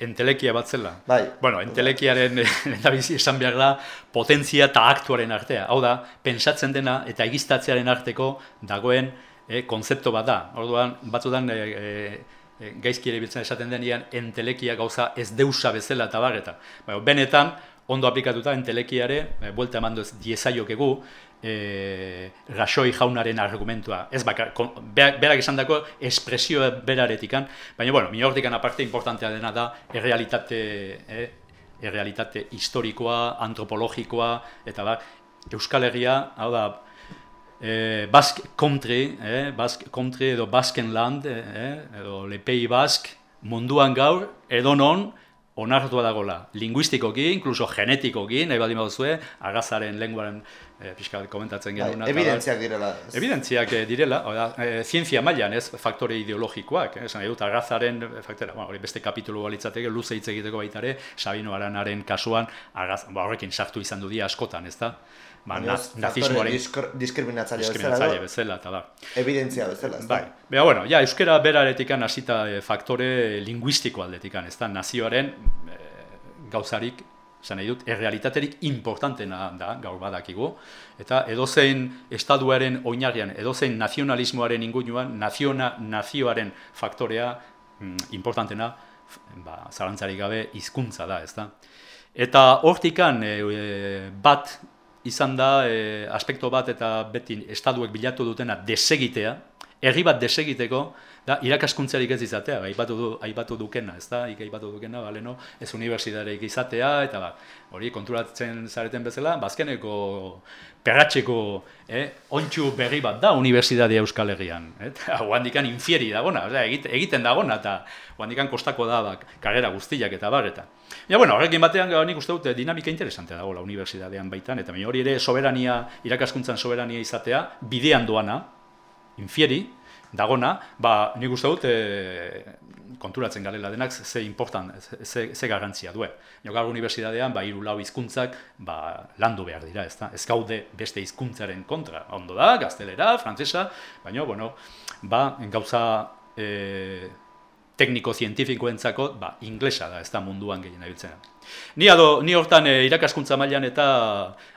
Entelekia bat zela? Bai. Bueno, entelekiaren eta bizi esan behar da potentzia eta aktuaren artea. Hau da, pensatzen dena eta egistatzearen arteko dagoen eh, konzepto bat da. Orduan, batzudan eh, eh, e, gaizki ere biltzen esaten denean entelekia gauza ez deusa bezala eta barreta. Baina, benetan, ondo aplikatuta entelekiare, e, buelta eman duz diezaiokegu, e, rasoi jaunaren argumentua. Ez bakar, berak esan dako espresio beraretikan, baina, bueno, mi hortikan aparte importantea dena da errealitate, e, errealitate historikoa, antropologikoa, eta ba, Euskal Herria, hau da, eh, Basque Country, eh, Basque Country edo Basken Land, eh, edo Lepei Basque, munduan gaur, edo non, onartua dagola, linguistikoki, inkluso genetikoki, nahi baldin baduzue, agazaren lenguaren eh, pixka komentatzen genuen. Bai, evidentziak direla. Evidentziak eh, direla, oda, eh, zientzia mailan ez faktore ideologikoak, eh, esan dut, agazaren, faktora, bueno, beste kapitulu balitzateke, luze hitz egiteko baitare, Sabino Aranaren kasuan, agaz, ba, horrekin sartu izan du dia askotan, ez da? Ba, nazismoaren diskriminatzaile bezala, bezala eta da. Evidentzia bezala, ez da. Bai. Bea, bueno, ja, euskera beraretikan hasita e, faktore linguistiko aldetikan, ez da, nazioaren e, gauzarik, zan nahi dut, errealitaterik importantena da, gaur badakigu, eta edozein estaduaren oinarrian, edozein nazionalismoaren ingunuan, naziona, nazioaren faktorea mm, importantena, ba, zarantzarik gabe, hizkuntza da, ez da. Eta hortikan e, bat izan da e, aspekto bat eta beti estaduek bilatu dutena desegitea, herri bat desegiteko, da irakaskuntzarik ez izatea, aipatu du aipatu dukena, ezta? aipatu dukena, baleno, ez unibertsitaterik izatea eta ba, hori konturatzen zareten bezala, bazkeneko perratzeko, eh, ontsu berri bat da unibertsitatea Euskal Herrian, eta handikan infieri dagona, osea, egiten dagona eta handikan kostako da bak, karrera guztiak eta bar eta. Ja, bueno, horrekin batean nik uste dut dinamika interesantea dago la unibertsitatean baitan eta hori ere soberania, irakaskuntzan soberania izatea bidean doana, infieri, dagona, ba, nik uste dut, e, konturatzen garela denak, ze important, ze, ze garantzia duen. Jogar unibertsitatean, ba, iru lau hizkuntzak ba, landu behar dira, ez da? Ez gaude beste hizkuntzaren kontra. Ondo da, gaztelera, frantzesa, baina, bueno, ba, gauza e, tekniko-zientifikoentzako, ba, inglesa da, ez da munduan gehien abiltzen. Ni, ado, ni hortan e, irakaskuntza mailan eta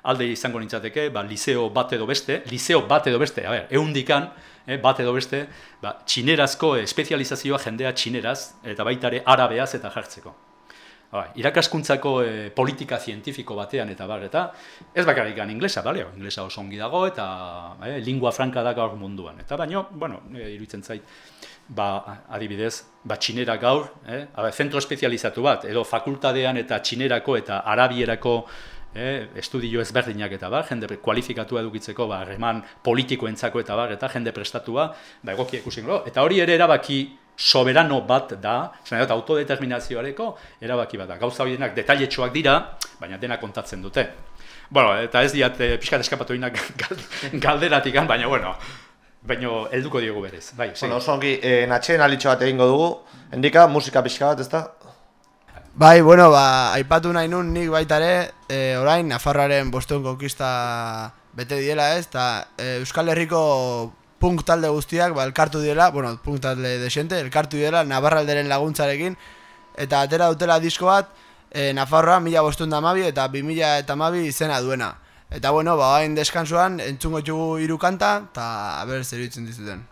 alde izango nintzateke, ba, liceo bat edo beste, liceo bat edo beste, a ber, eundikan, eh, bat edo beste, ba, txinerazko espezializazioa jendea txineraz, eta baitare arabeaz eta jartzeko. Ba, irakaskuntzako eh, politika zientifiko batean eta bar, eta ez bakarrik inglesa, bale, inglesa oso ongi dago, eta eh, lingua franka da gaur munduan. Eta baino, bueno, e, iruditzen zait, ba, adibidez, ba, txinera gaur, eh, zentro espezializatu bat, edo fakultadean eta txinerako eta arabierako eh, estudio ezberdinak eta bar, jende kualifikatu edukitzeko, ba, reman politikoentzako eta bar, eta jende prestatua, ba, egokia ikusi Eta hori ere erabaki soberano bat da, zena dut, autodeterminazioareko erabaki bat da. Gauza horienak detailetxoak dira, baina dena kontatzen dute. Bueno, eta ez diat, e, pixkat eskapatu inak galderatik, baina, bueno, baina helduko diogu berez. Bai, bueno, oso ongi, e, natxeen alitxo bat egingo dugu, endika, musika pixka bat, ez da? Bai, bueno, ba, aipatu nahi nun nik baitare, e, orain, Nafarroaren bostuen konkista bete diela ez, eta e, Euskal Herriko punk talde guztiak, ba, elkartu diela, bueno, punk talde desente, elkartu diela Navarralderen laguntzarekin, eta atera dutela disko bat, e, Nafarroa mila bostuen damabi eta bi mila eta mabi izena duena. Eta bueno, ba, hain deskansuan, entzungo txugu hiru kanta, eta haber zer dizuten.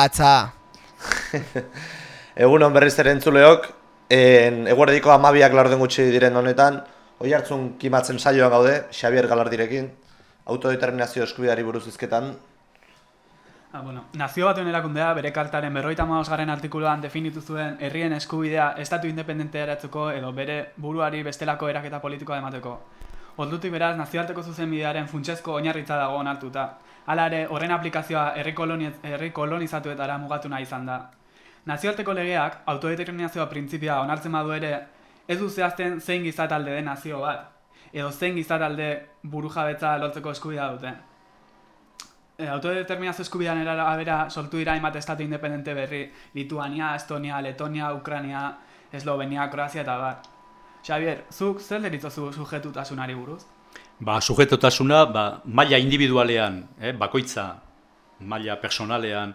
Latza! Egun on berriz ere entzuleok, en, eguerdiko amabiak laurden gutxi diren honetan, oi hartzun kimatzen saioan gaude, Xavier Galardirekin, autodeterminazio eskubideari buruz izketan. Ah, bueno, nazio batuen erakundea bere kartaren berroita garen artikuluan definitu zuen herrien eskubidea estatu independentea eratzuko edo bere buruari bestelako eraketa politikoa emateko. Ordutik beraz, nazioarteko zuzenbidearen funtsezko oinarritza dago onartuta. Hala ere, horren aplikazioa herri, koloniz, herri kolonizatuetara mugatu nahi izan da. Nazioarteko legeak, autodeterminazioa printzipia onartzen badu ere, ez du zehazten zein gizatalde den nazio bat, edo zein gizatalde burujabetza lortzeko eskubidea dute. E, autodeterminazio eskubidean erabera sortu dira hainbat estatu independente berri, Lituania, Estonia, Letonia, Ukrania, Eslovenia, Kroazia eta bar. Xavier, zuk zer deritzozu sujetutasunari buruz? Ba, sujetotasuna, ba, maila individualean, eh, bakoitza, maila personalean,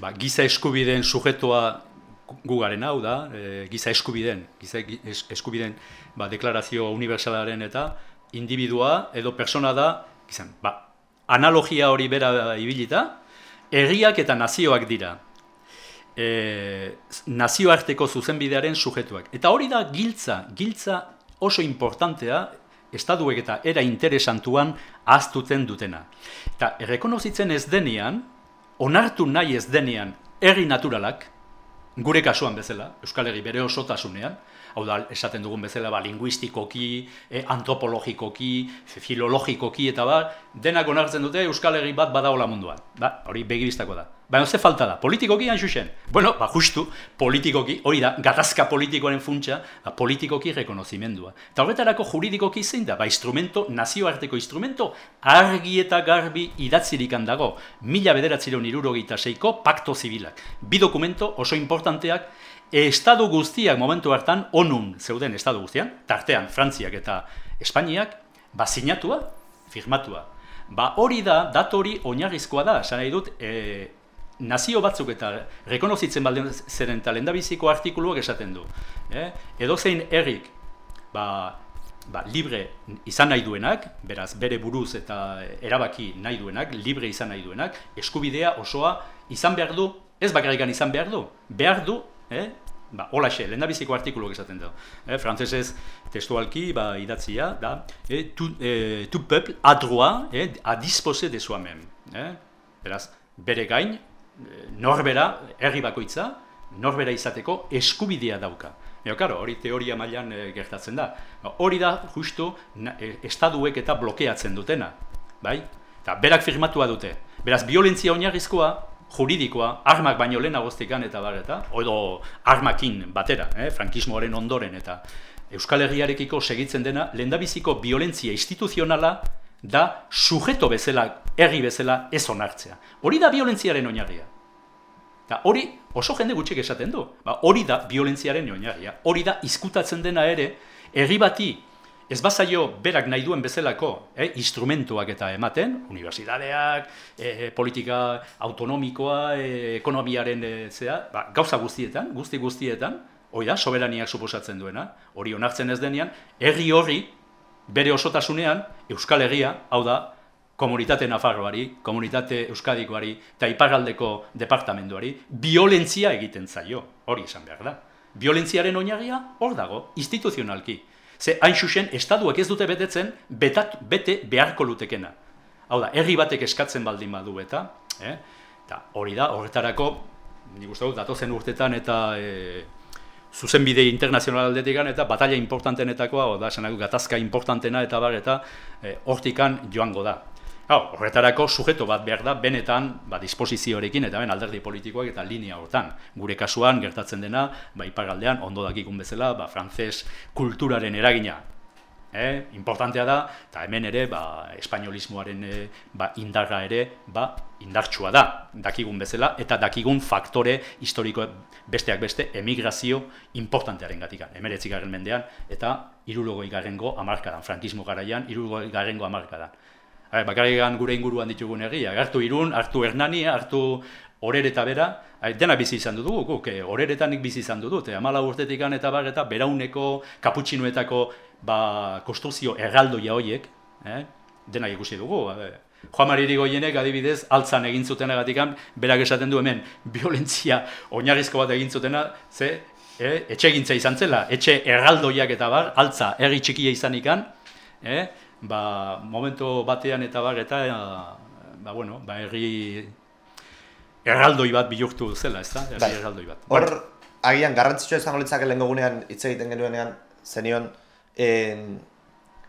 ba, giza eskubideen sujetoa gu garen hau da, e, giza eskubideen, giza eskubideen ba, deklarazio universalaren eta individua edo persona da, gizan, ba, analogia hori bera ibilita, erriak eta nazioak dira. E, nazioarteko zuzenbidearen sujetuak. Eta hori da giltza, giltza oso importantea, estaduek eta era interesantuan aztuten dutena. Eta errekonozitzen ez denean, onartu nahi ez denean, erri naturalak, gure kasuan bezala, Euskal Herri bere osotasunean, hau da, esaten dugun bezala, ba, linguistikoki, e, antropologikoki, filologikoki, eta ba, denak onartzen dute Euskal Herri bat badaola munduan. Ba, hori begibistako da. Baina ze falta da, politikoki hain xuxen. Bueno, ba, justu, politikoki, hori da, gatazka politikoaren funtsa, ba, politikoki rekonozimendua. Eta horretarako juridikoki zein da, ba, instrumento, nazioarteko instrumento, argi eta garbi idatzirik dago, mila bederatzireun irurogeita seiko pakto zibilak. Bi dokumento oso importanteak, estadu guztiak momentu hartan, onun zeuden estadu guztian, tartean Frantziak eta Espainiak, ba, sinatua, firmatua. Ba, hori da, datori oinarrizkoa da, esan nahi dut, e, nazio batzuk eta rekonozitzen baldin zeren eta lendabiziko artikuluak esaten du. Eh? Edo zein errik, ba, ba, libre izan nahi duenak, beraz bere buruz eta erabaki nahi duenak, libre izan nahi duenak, eskubidea osoa izan behar du, ez bakarrikan izan behar du, behar du, eh? Ba, hola xe, lendabiziko artikuluak esaten du. Eh? Frantzesez testualki ba, idatzia, da, eh? tu, eh, tu peuple a droit eh? a disposer de soi-même. Eh? Beraz, bere gain, norbera, herri bakoitza, norbera izateko eskubidea dauka. Ego, karo, hori teoria mailan e, gertatzen da. Hori da, justu, e, estaduek eta blokeatzen dutena. Bai? Eta berak firmatua dute. Beraz, violentzia oinarrizkoa, juridikoa, armak baino lehen agoztikan eta bar, eta, edo armakin batera, eh, frankismoaren ondoren, eta Euskal Herriarekiko segitzen dena, lehendabiziko violentzia instituzionala da sujeto bezala, herri bezala ez onartzea. Hori da violentziaren oinarria. Eta hori oso jende gutxik esaten du. Ba, hori da violentziaren oinarria. Hori da izkutatzen dena ere, herri bati ez bazaio berak nahi duen bezalako eh, instrumentuak eta ematen, unibertsitateak, eh, politika autonomikoa, eh, ekonomiaren eh, zea, ba, gauza guztietan, guzti guztietan, hori da, soberaniak suposatzen duena, hori onartzen ez denean, herri horri bere osotasunean Euskal Herria, hau da, komunitate Nafarroari, komunitate Euskadikoari eta Iparraldeko departamenduari, violentzia egiten zaio, hori esan behar da. Violentziaren oinarria hor dago, instituzionalki. Ze hain xuxen, estaduak ez dute betetzen, betat, bete beharko lutekena. Hau da, herri batek eskatzen baldin badu eta, eh? eta hori da, horretarako, nik uste dut, datozen urtetan eta eh, zuzenbide internazional aldetik eta batalla importantenetakoa, da, esan gatazka importantena eta bar, eta e, hortikan joango da. Hau, horretarako sujeto bat behar da, benetan, ba, disposizioarekin eta ben alderdi politikoak eta linea hortan. Gure kasuan, gertatzen dena, ba, ipargaldean, ondo dakikun bezala, ba, frantzes kulturaren eragina, eh, importantea da, eta hemen ere, ba, espainolismoaren e, ba, indarra ere, ba, indartsua da, dakigun bezala, eta dakigun faktore historiko besteak beste emigrazio importantearen gatika, emeretzi garen mendean, eta irurogoi garengo amarkadan, frankismo garaian, irurogoi garengo amarkadan. Bakarrik gure inguruan ditugun egia, hartu irun, hartu hernani, hartu horer eta bera, dena bizi izan dugu, guk, horeretanik bizi izan dut, amala urtetik eta bar, eta berauneko, kaputxinuetako, ba, konstruzio erraldoia horiek, eh? dena ikusi dugu, eh? Joan Mariri goienek adibidez altzan egin zutenagatik berak esaten du hemen violentzia oinarrizko bat egin zutena, ze e, etxe egintza izan zela, etxe erraldoiak eta bar, altza erri txikia izanikan, e, ba, momentu batean eta bar, eta ba, bueno, ba, erri erraldoi bat bihurtu zela, ez da? Bai. erraldoi bat. Hor, agian garrantzitsua izango litzake lehen gunean hitz egiten genuenean, zenion, en,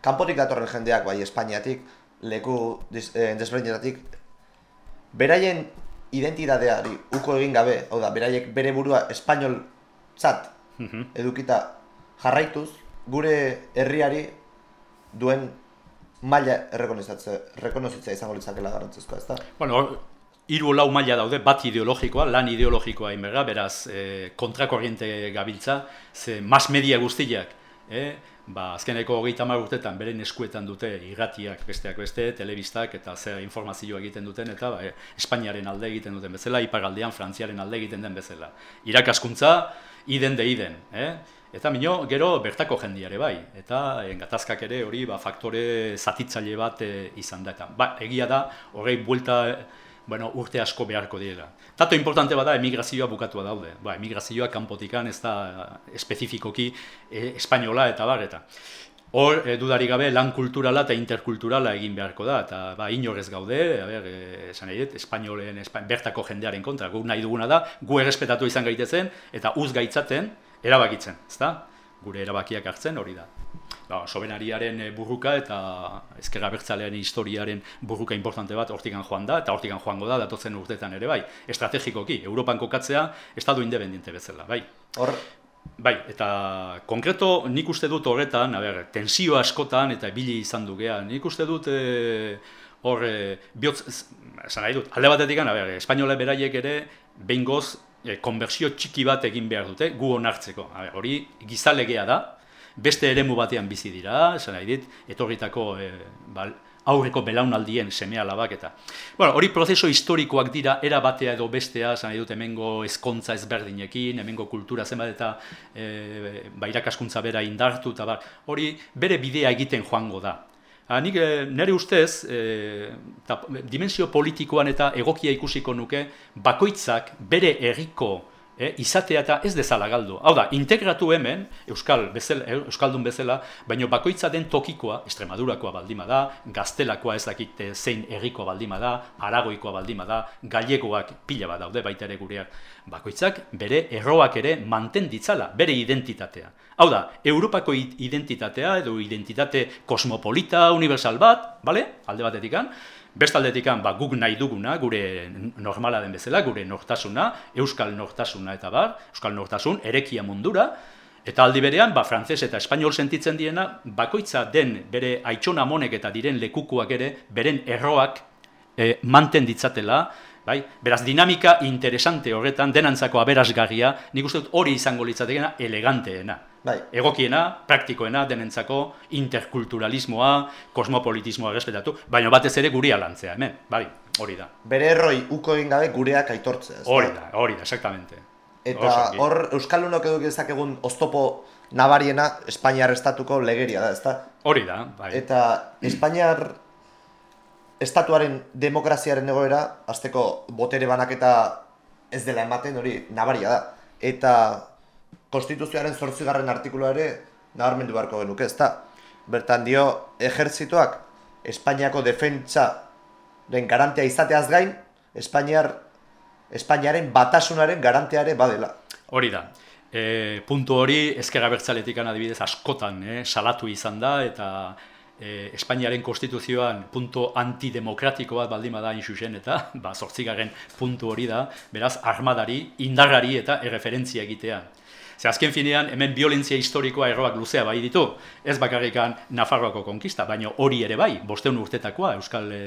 kanpotik datorren jendeak, bai, Espainiatik, leku eh, desberdinetatik, beraien identitateari uko egin gabe, hau da, beraiek bere burua espainol zat Mhm. edukita jarraituz, gure herriari duen maila errekonozitzea izango litzakela garrantzizkoa, ezta? Bueno, hiru lau maila daude, bat ideologikoa, lan ideologikoa inberga, beraz, e, kontrakorriente gabiltza, ze mas media guztiak, e, ba, azkeneko hogeita urtetan beren eskuetan dute irratiak besteak beste, telebistak eta zer informazioa egiten duten, eta ba, e, Espainiaren alde egiten duten bezala, iparaldean Frantziaren alde egiten den bezala. Irakaskuntza, iden de iden, eh? Eta mino, gero bertako jendiare bai, eta en, gatazkak ere hori ba, faktore zatitzaile bat e, izan da. Eta, ba, egia da, horrei buelta bueno, urte asko beharko direla. Tato importante bada emigrazioa bukatua daude. Ba, emigrazioa kanpotikan ez da espezifikoki e, espainola eta bar eta. Hor, e, dudarik gabe, lan kulturala eta interkulturala egin beharko da, eta ba, inorez gaude, a ber, esan nahi dut, espainolen, espa, bertako jendearen kontra, gu nahi duguna da, gu errespetatu izan gaitezen, eta uz gaitzaten, erabakitzen, ezta? Gure erabakiak hartzen hori da. Ba, sobenariaren eh, burruka eta ezkerra bertzalearen historiaren burruka importante bat hortikan joan da, eta hortikan joango da, datotzen urtetan ere bai. Estrategikoki, Europan kokatzea, estadu independiente bezala, bai. Hor, Bai, eta konkreto nik uste dut horretan, a ber, tensio askotan eta ibili izan du gea. Nik uste dut e, hor e, bihotz, esan nahi dut, alde batetik, a ber, espainola beraiek ere behingoz e, konbersio txiki bat egin behar dute gu onartzeko. A ber, hori gizalegea da, beste eremu batean bizi dira, esan nahi dit, etorritako e, bal, aurreko belaunaldien seme alabak eta. Bueno, hori prozeso historikoak dira, era batea edo bestea, esan nahi dut hemengo ezkontza ezberdinekin, hemengo kultura zenbat eta e, ba, irakaskuntza bera indartu, eta bar, hori bere bidea egiten joango da. Ha, nik e, nire ustez, e, ta, dimensio politikoan eta egokia ikusiko nuke, bakoitzak bere herriko e, izatea eta ez dezala galdu. Hau da, integratu hemen, Euskal bezala, Euskaldun bezala, baino bakoitza den tokikoa, Extremadurakoa baldima da, Gaztelakoa ez dakit zein herrikoa baldima da, Aragoikoa baldima da, Gallegoak pila bat daude baita ere gureak. Bakoitzak bere erroak ere manten ditzala, bere identitatea. Hau da, Europako identitatea edo identitate kosmopolita, universal bat, bale? alde batetikan, Bestaldetikan, ba, guk nahi duguna, gure normala den bezala, gure nortasuna, euskal nortasuna eta bar, euskal nortasun, erekia mundura, eta aldi berean, ba, frantzes eta espainol sentitzen diena, bakoitza den bere aitxona monek eta diren lekukuak ere, beren erroak e, manten ditzatela, bai? Beraz, dinamika interesante horretan, denantzako aberasgarria, nik uste dut hori izango litzateena eleganteena. Bai. Egokiena, praktikoena, denentzako interkulturalismoa, kosmopolitismoa respetatu, baina batez ere guri alantzea, hemen, bai, hori da. Bere erroi uko egin gabe gureak aitortzea. Hori da, hori da, exactamente. Eta hor Euskaldunok edo egun oztopo nabariena Espainiar estatuko legeria da, ezta? Hori da, bai. Eta Espainiar estatuaren demokraziaren egoera, azteko botere banaketa ez dela ematen hori nabaria da. Eta konstituzioaren zortzigarren artikulua ere nabarmendu beharko genuke, ezta? Bertan dio, ejertzituak Espainiako defentsaren garantea izateaz gain, Espainiar, Espainiaren batasunaren garanteare badela. Hori da. E, puntu hori ezkerra bertzaletikan adibidez askotan eh, salatu izan da eta e, Espainiaren konstituzioan puntu antidemokratiko bat baldin bada inxusen eta ba, zortzigaren puntu hori da, beraz armadari, indarrari eta erreferentzia egitea. Ze azken finean, hemen violentzia historikoa erroak luzea bai ditu, ez bakarrikan Nafarroako konkista, baina hori ere bai, bosteun urtetakoa Euskal e,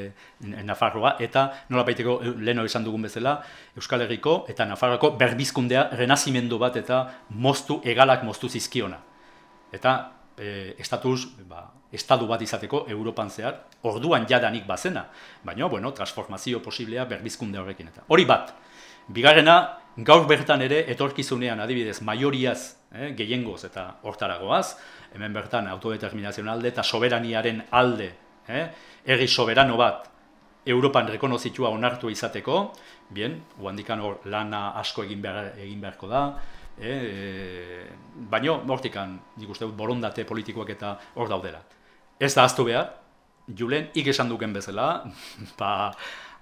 Nafarroa, eta nola baiteko leno esan dugun bezala, Euskal Herriko eta Nafarroako berbizkundea renazimendu bat eta moztu, egalak moztu zizkiona. Eta e, estatuz, ba, estadu bat izateko Europan zehar, orduan jadanik bazena, baina, bueno, transformazio posiblea berbizkunde horrekin eta. Hori bat, bigarrena, gaur bertan ere etorkizunean adibidez maioriaz, eh, gehiengoz eta hortaragoaz, hemen bertan autodeterminazioan alde eta soberaniaren alde, eh, erri soberano bat Europan rekonozitua onartu izateko, bien, guandikan hor lana asko egin, behar, egin beharko da, e, e, baino, hortikan, nik uste dut, borondate politikoak eta hor daudela. Ez da aztu behar, Julen, ik esan duken bezala, ba,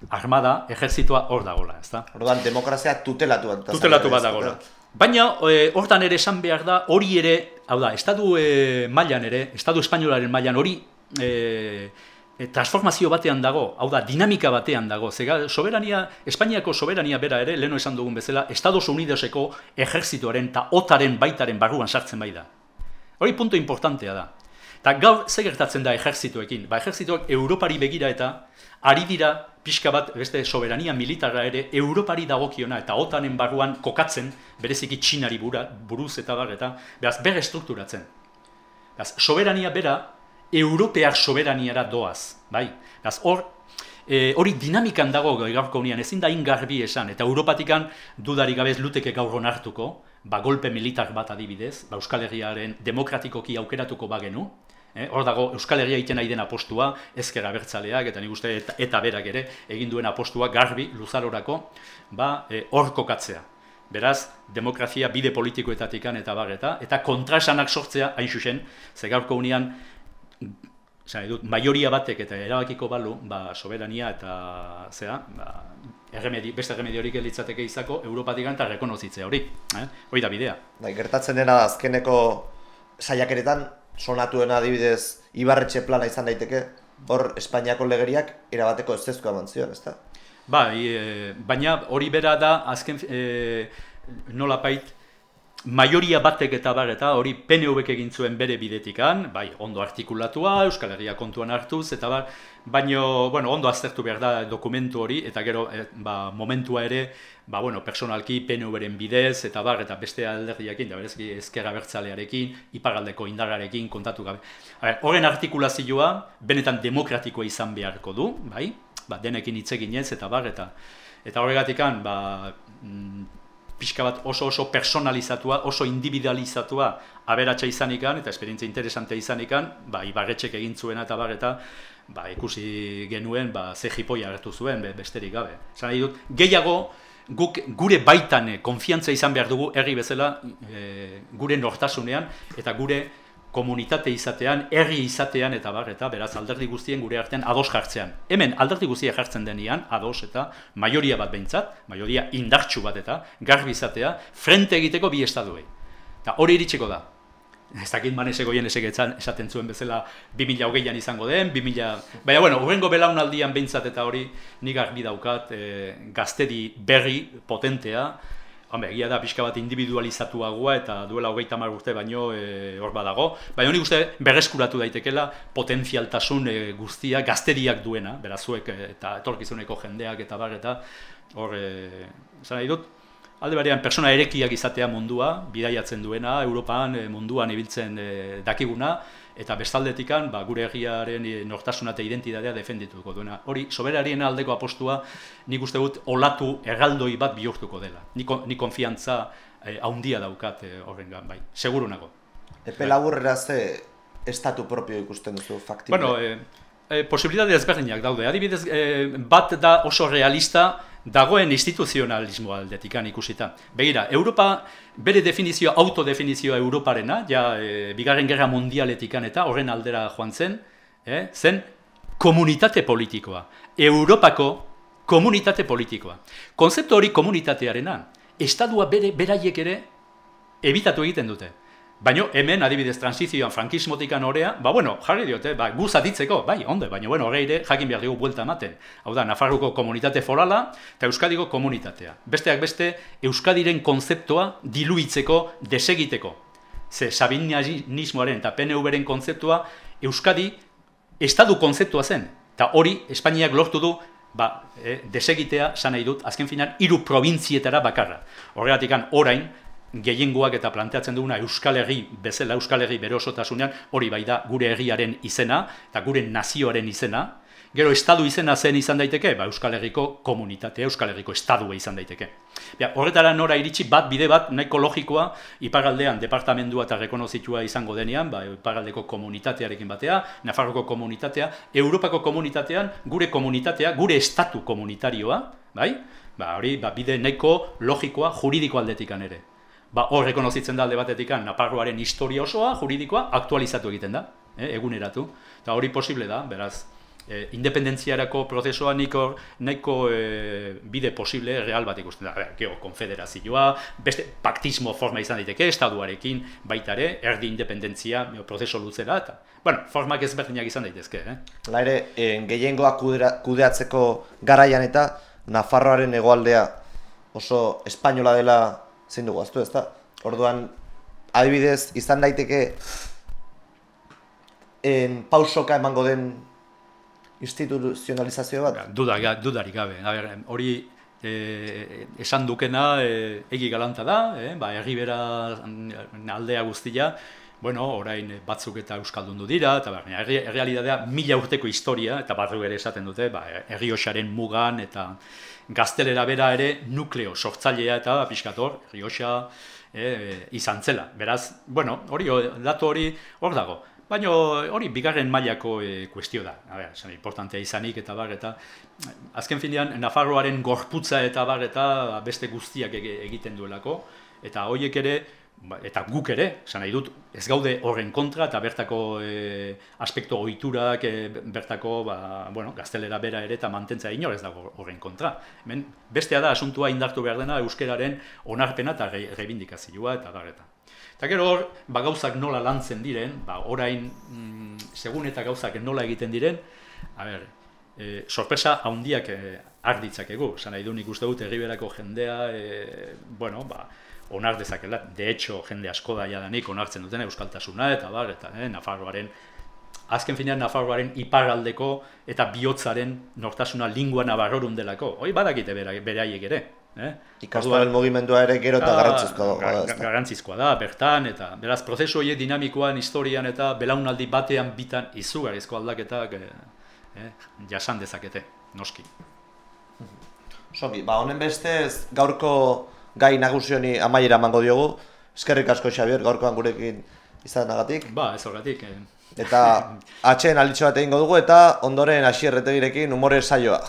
armada, ejertzitoa hor dagoela, ez da? Orduan, demokrazia tutelatu bat. Tutelatu bat dagoela. Baina, e, hortan ere esan behar da, hori ere, hau da, Estadu e, mailan ere, Estadu Espainolaren mailan hori, e, e, transformazio batean dago, hau da, dinamika batean dago. Zega, soberania, Espainiako soberania bera ere, leno esan dugun bezala, Estados Unidoseko ejertzituaren eta otaren baitaren barruan sartzen bai da. Hori punto importantea da. Eta gaur, ze gertatzen da ejertzituekin? Ba, ejertzituak Europari begira eta ari dira pixka bat, beste soberania militarra ere, Europari dagokiona eta otanen barruan kokatzen, bereziki txinari bura, buruz eta bar, eta behaz, bere estrukturatzen. Behaz, soberania bera, Europear soberaniara doaz, bai? Behaz, hor, e, hori dinamikan dago gaurko unian, ezin da ingarbi esan, eta Europatikan dudari gabez luteke gaur hartuko, ba, golpe militar bat adibidez, ba, Euskal Herriaren demokratikoki aukeratuko bagenu, Eh, hor dago Euskal Herria egiten nahi den apostua, ezkera bertzaleak, eta nik uste eta, eta berak ere egin duen apostua garbi luzarorako, ba, eh, hor kokatzea. Beraz, demokrazia bide politikoetatikan eta barreta, eta kontrasanak sortzea, hain zuzen, ze gaurko unian, dut, maioria batek eta erabakiko balu, ba, soberania eta zea, ba, erremedi, beste remediorik elitzateke izako, Europatik eta rekonozitzea hori. Eh? Hori da bidea. Bai, gertatzen dena azkeneko saiakeretan, sonatuena adibidez Ibarretxe plana izan daiteke, hor Espainiako legeriak erabateko ez ezkoa eman zion, ezta? Bai, e, baina hori bera da, azken e, nola pait, majoria batek eta bar eta hori PNV-ek egin zuen bere bidetikan, bai, ondo artikulatua, Euskal Herria kontuan hartuz, eta bar, baino, bueno, ondo aztertu behar da dokumentu hori, eta gero, e, ba, momentua ere, ba, bueno, personalki PNV-ren bidez, eta bar, eta beste alderdiakin, da berezki ezkerra bertzalearekin, ipagaldeko indagarekin kontatu gabe. Horren artikulazioa, benetan demokratikoa izan beharko du, bai, ba, denekin hitz ez, eta bar, eta, eta horregatikan, ba, mm, pixka bat oso oso personalizatua, oso individualizatua aberatsa izanikan eta esperientzia interesante izanikan, ba, ibarretxek egin zuena eta bar, eta ba, ikusi genuen ba, ze jipoia hartu zuen besterik gabe. Zan nahi dut, gehiago guk, gure baitan konfiantza izan behar dugu herri bezala e, gure nortasunean eta gure komunitate izatean, herri izatean eta bar, eta beraz alderdi guztien gure artean ados jartzean. Hemen alderdi guztia jartzen denean, ados eta majoria bat behintzat, majoria indartsu bat eta garbi izatea, frente egiteko bi estaduei. Eta hori iritsiko da. Ez dakit maneseko jen esaten zuen bezala 2008an izango den, 2000... Baina, bueno, urrengo belaunaldian behintzat eta hori nik garbi daukat e, gaztedi berri potentea, Hombre, egia da pixka bat individualizatuagoa eta duela hogeita mar urte baino e, hor badago. Baina honi guzti berreskuratu daitekela potentzialtasun e, guztia gazteriak duena, berazuek e, eta etorkizuneko jendeak eta bar eta hor, e, nahi dut, alde barean persona erekiak izatea mundua, bidaiatzen duena, Europan e, munduan ibiltzen e, dakiguna, eta bestaldetikan ba, gure egiaren eh, nortasuna eta identitatea defendituko duena. Hori, soberarien aldeko apostua nik uste dut olatu erraldoi bat bihurtuko dela. Ni, ni konfiantza eh, haundia daukat eh, horrengan, bai, seguru nago. Epe laburrera ze estatu propio ikusten duzu faktible? Bueno, eh, eh, posibilitate ezberdinak daude. Adibidez, eh, bat da oso realista, dagoen instituzionalismo aldetikan ikusita. Begira, Europa bere definizio, autodefinizioa Europarena, ja, e, bigarren gerra mundialetikan eta horren aldera joan zen, e, zen komunitate politikoa. Europako komunitate politikoa. Konzeptu hori komunitatearena, estadua bere beraiek ere ebitatu egiten dute. Baina hemen, adibidez, transizioan frankismotikan orea, ba, bueno, jarri diote, ba, guz aditzeko, bai, onde, baina, bueno, horreire, jakin behar dugu buelta ematen. Hau da, Nafarruko komunitate forala eta Euskadiko komunitatea. Besteak beste, Euskadiren konzeptua diluitzeko, desegiteko. Ze, sabinianismoaren eta PNV-ren konzeptua, Euskadi estadu konzeptua zen. Eta hori, Espainiak lortu du, ba, e, desegitea, sanai dut, azken finan, hiru probintzietara bakarra. Horregatik, orain, gehiengoak eta planteatzen duguna Euskal Herri bezala Euskal Herri bere osotasunean hori bai da gure herriaren izena eta gure nazioaren izena Gero estadu izena zen izan daiteke, ba, Euskal Herriko komunitatea, Euskal Herriko estadua izan daiteke. Ja, horretara nora iritsi bat bide bat nahiko logikoa iparaldean departamendua eta rekonozitua izango denean, ba, iparaldeko komunitatearekin batea, Nafarroko komunitatea, Europako komunitatean gure komunitatea, gure estatu komunitarioa, bai? Ba, hori ba, bide nahiko logikoa juridiko aldetikan ere. Ba, hor rekonozitzen da alde batetikan Nafarroaren historia osoa, juridikoa, aktualizatu egiten da, eh, eguneratu. Eta hori posible da, beraz, e, independentziarako prozesua niko, nahiko e, bide posible real bat ikusten da. Geo, konfederazioa, beste paktismo forma izan daiteke, estaduarekin baita ere, erdi independentzia prozeso luzera, eta, bueno, formak ezberdinak izan daitezke. Eh? La ere, en, gehiengoa kudeatzeko garaian eta Nafarroaren egoaldea oso espainola dela zein dugu, aztu ez da? Orduan, adibidez, izan daiteke en pausoka emango den instituzionalizazio bat? Duda, dudarik gabe. A ber, hori e, esan dukena e, egi galanta da, e, ba, erribera aldea guztia, bueno, orain batzuk eta euskaldundu dira, eta baina errealidadea mila urteko historia, eta batzuk ere esaten dute, ba, erriosaren mugan, eta gaztelera bera ere nukleo sortzailea eta pixkator, erriosa e, izan zela. Beraz, bueno, hori, datu hori hor dago. Baina hori bigarren mailako e, kuestio da, a ber, importantea izanik eta bar, eta azken finean Nafarroaren gorputza eta bar, eta beste guztiak egiten duelako, eta horiek ere, eta guk ere, esan nahi dut, ez gaude horren kontra, eta bertako e, aspekto ohiturak, e, bertako, ba, bueno, gaztelera bera ere, eta mantentzea inor ez dago horren kontra. Hemen, bestea da, asuntua indartu behar dena, euskeraren onarpena eta reibindikazioa, eta bar, eta. Eta gero hor, ba, gauzak nola lantzen diren, ba, orain, mm, segun eta gauzak nola egiten diren, a ber, e, sorpresa haundiak e, arditzak egu, zan nahi du nik uste dut egiberako jendea, e, bueno, ba, onar dezakela, de hecho, jende asko da jadanik onartzen duten euskaltasuna, eta bar, eta eh, Nafarroaren, azken finean Nafarroaren iparaldeko eta bihotzaren nortasuna lingua nabarrorun delako, hoi badakite beraiek ere, Eh? Ikastaren mugimendua ere gero eta garrantzizkoa da. Garrantzizkoa da, bertan, eta beraz, prozesu horiek dinamikoan, historian eta belaunaldi batean bitan izugarrizko aldaketak eh, eh, jasan dezakete, noski. Soki, ba, honen bestez, gaurko gai nagusioni amaiera mango diogu. Eskerrik asko, Xabier, gaurkoan gurekin izan nagatik. Ba, ez horretik. Eh. Eta atxeen alitxo bat egingo dugu, eta ondoren asierretegirekin umore saioa.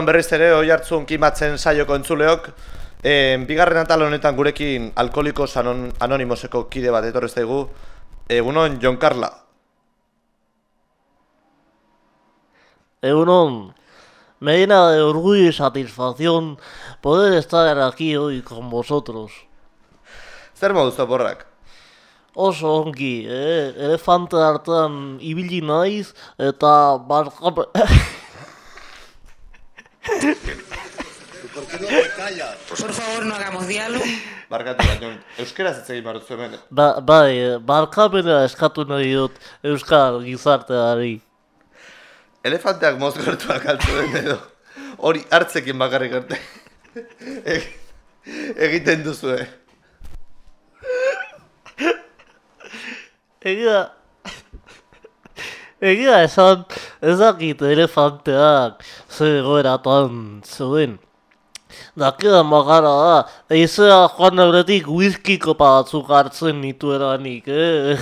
Egunon berriz ere, oi hartzun kimatzen saioko entzuleok. E, bigarren atal honetan gurekin alkoholikos anon, anonimoseko kide bat etorrez daigu. Egunon, Jon Carla. Egunon, me llena de orgullo y satisfacción poder estar aquí hoy con vosotros. Zer moduz oporrak? Oso ongi, eh? elefante hartan ibili naiz eta barkap... Por favor, no hagamos diálogo. Barkatu, baina euskeraz ez egin barutzu hemen. ba, bai, eh, barkapena eskatu nahi dut Euskal gizarteari. Elefanteak mozgortuak altu den edo. Hori hartzekin bakarrik arte. Eg- egiten duzue. Egia... Egia esan ez dakit elefanteak ze egoeratan Dakidan bagara da, eizea joan euretik whiskyko batzuk hartzen nitueranik, eh?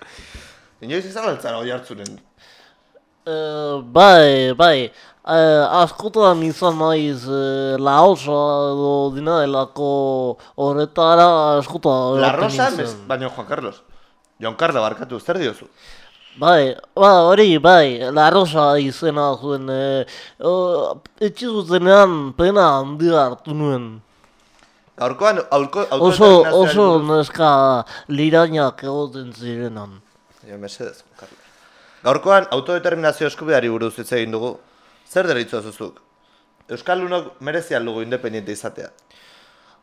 Inoiz izan altzara hori hartzunen. Eh, bai, bai, eh, askotan izan naiz eh, laosa edo dina delako horretara askotan La Rosa, baina Juan Carlos. Jon Carla, barkatu, zer diozu? Bai, ba, hori, bai, La Rosa izena zuen, oh, etxe zuzenean pena handia hartu nuen. Gaurkoan, auto, Oso, oso neska lirainak egoten zirenan. Jo, mesedez. Gaurkoan, autodeterminazio eskubideari buruz hitz egin dugu. Zer deritzu zuzuk? Euskaldunok merezian dugu independiente izatea.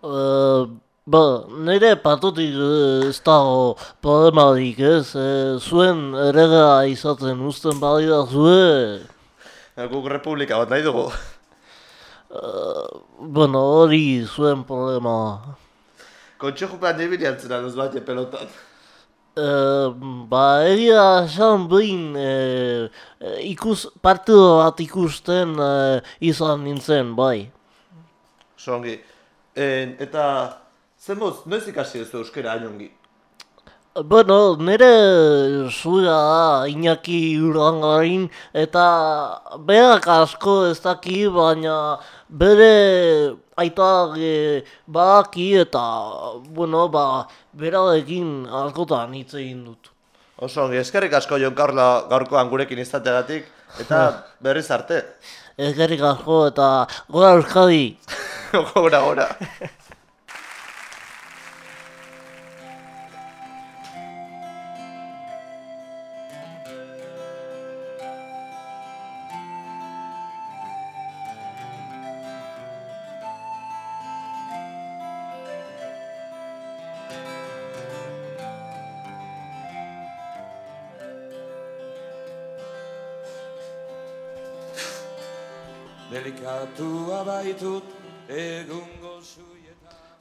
Uh, ba, nire patotik eh, ez dago problemarik ez, eh, zuen errega izaten usten badira zue, Guk republika bat nahi dugu. bueno, hori zuen problema. Kontxojupean nibiri altzena duz bat pelotan. Uh, ba, egia esan behin eh, eh, ikus, partido bat ikusten eh, izan nintzen, bai. Songi. En, eta, zen moz, noiz ikasi ez euskera hainongi? Bueno, nire zuia da Iñaki Urangarin eta berak asko ez daki, baina bere aitak e, badaki eta, bueno, ba, berarekin askotan hitz egin dut. Oso ongi, eskerrik asko Jon Carla gaurkoan gurekin izateagatik, eta berriz arte. Ezkerrik asko eta gora Euskadi! gora, gora.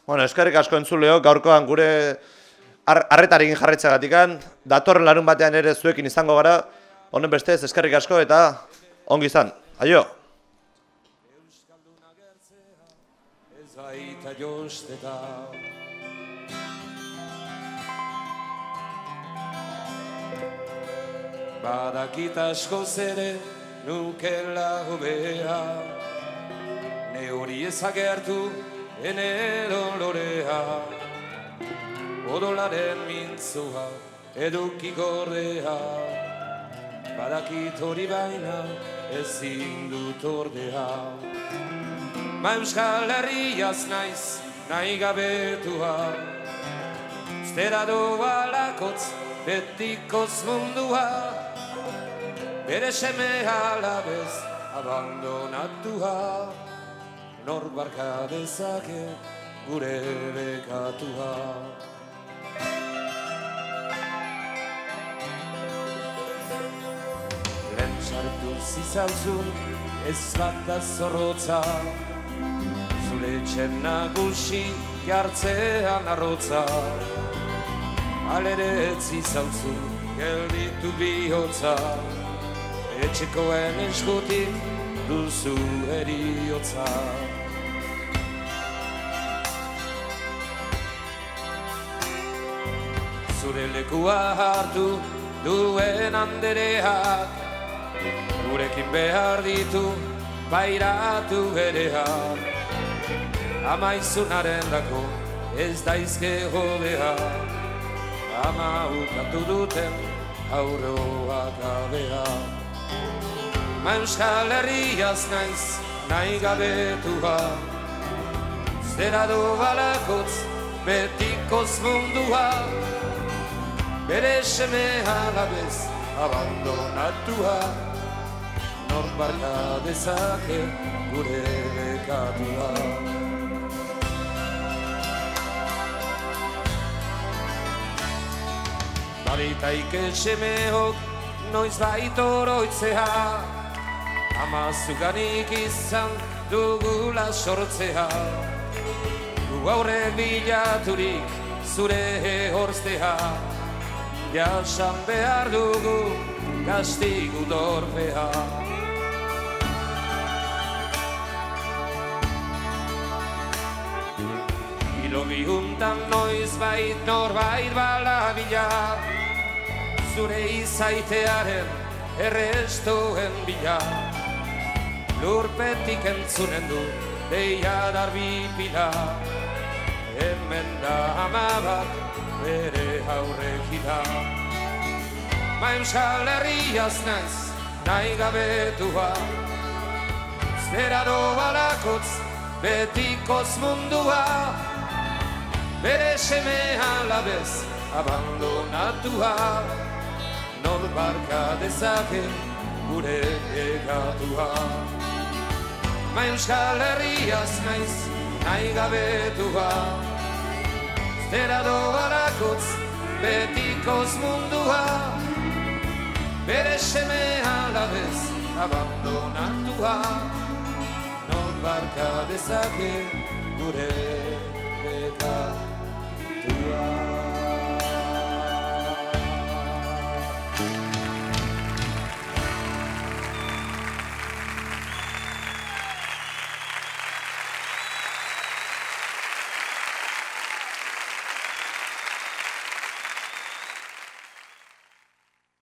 Bueno, eskerrik asko entzuleo, gaurkoan gure ar arretarekin jarretzeagatikan, datorren larun batean ere zuekin izango gara, honen bestez eskerrik asko eta ongi izan. Aio! ez baita josteta Badakit askoz ere nukela hobea Neuri ezagertu enero lorea Odolaren mintzua eduki gordea Badakit hori baina ezin dut ordea. Ma Euskal Herriaz naiz nahi gabetua. Zera doa lakotz betikoz mundua. Bere seme alabez abandonatua Nor barka dezake gure bekatua. Lehen sartu zizauzun ez bat zorrotza. Zure etxen nagusi jartzean arrotza. Alere ez zizauzun gelditu bihotza. Etxekoen eskutik duzu eriotza Zure lekua hartu duen andereak. Gurekin behar ditu bairatu berean Amaizunaren dako ez daizke hobea Ama ukatu duten aurroak abea Ma euskal herriaz naiz nahi gabetua. Zera du balakotz betikoz mundua Bere seme alabez abandonatua Nor barka dezake gure bekatua. Baditaike semeok noiz bait oroitzea Ama zuganik izan dugula sortzea. Du aurre bilaturik zure horztea Jasan behar dugu kastigu dorpea. Ilo bihuntan noiz bait norbait balabila Zure izaitearen errestoen bila. Lurpetik entzunen du deia darbi pila. Hemen da ama bere aurrekila Ma euskal herriaz naiz nahi gabetua. Zera doalakotz betikoz mundua. Bere seme alabez abandonatua. Nor barka dezake gure egatua Ma euskal herriaz naiz nahi gabetua Atera doarakotz betikoz mundua Bere seme alabez abandonatua Non barka dezake gure betatua Gure betatua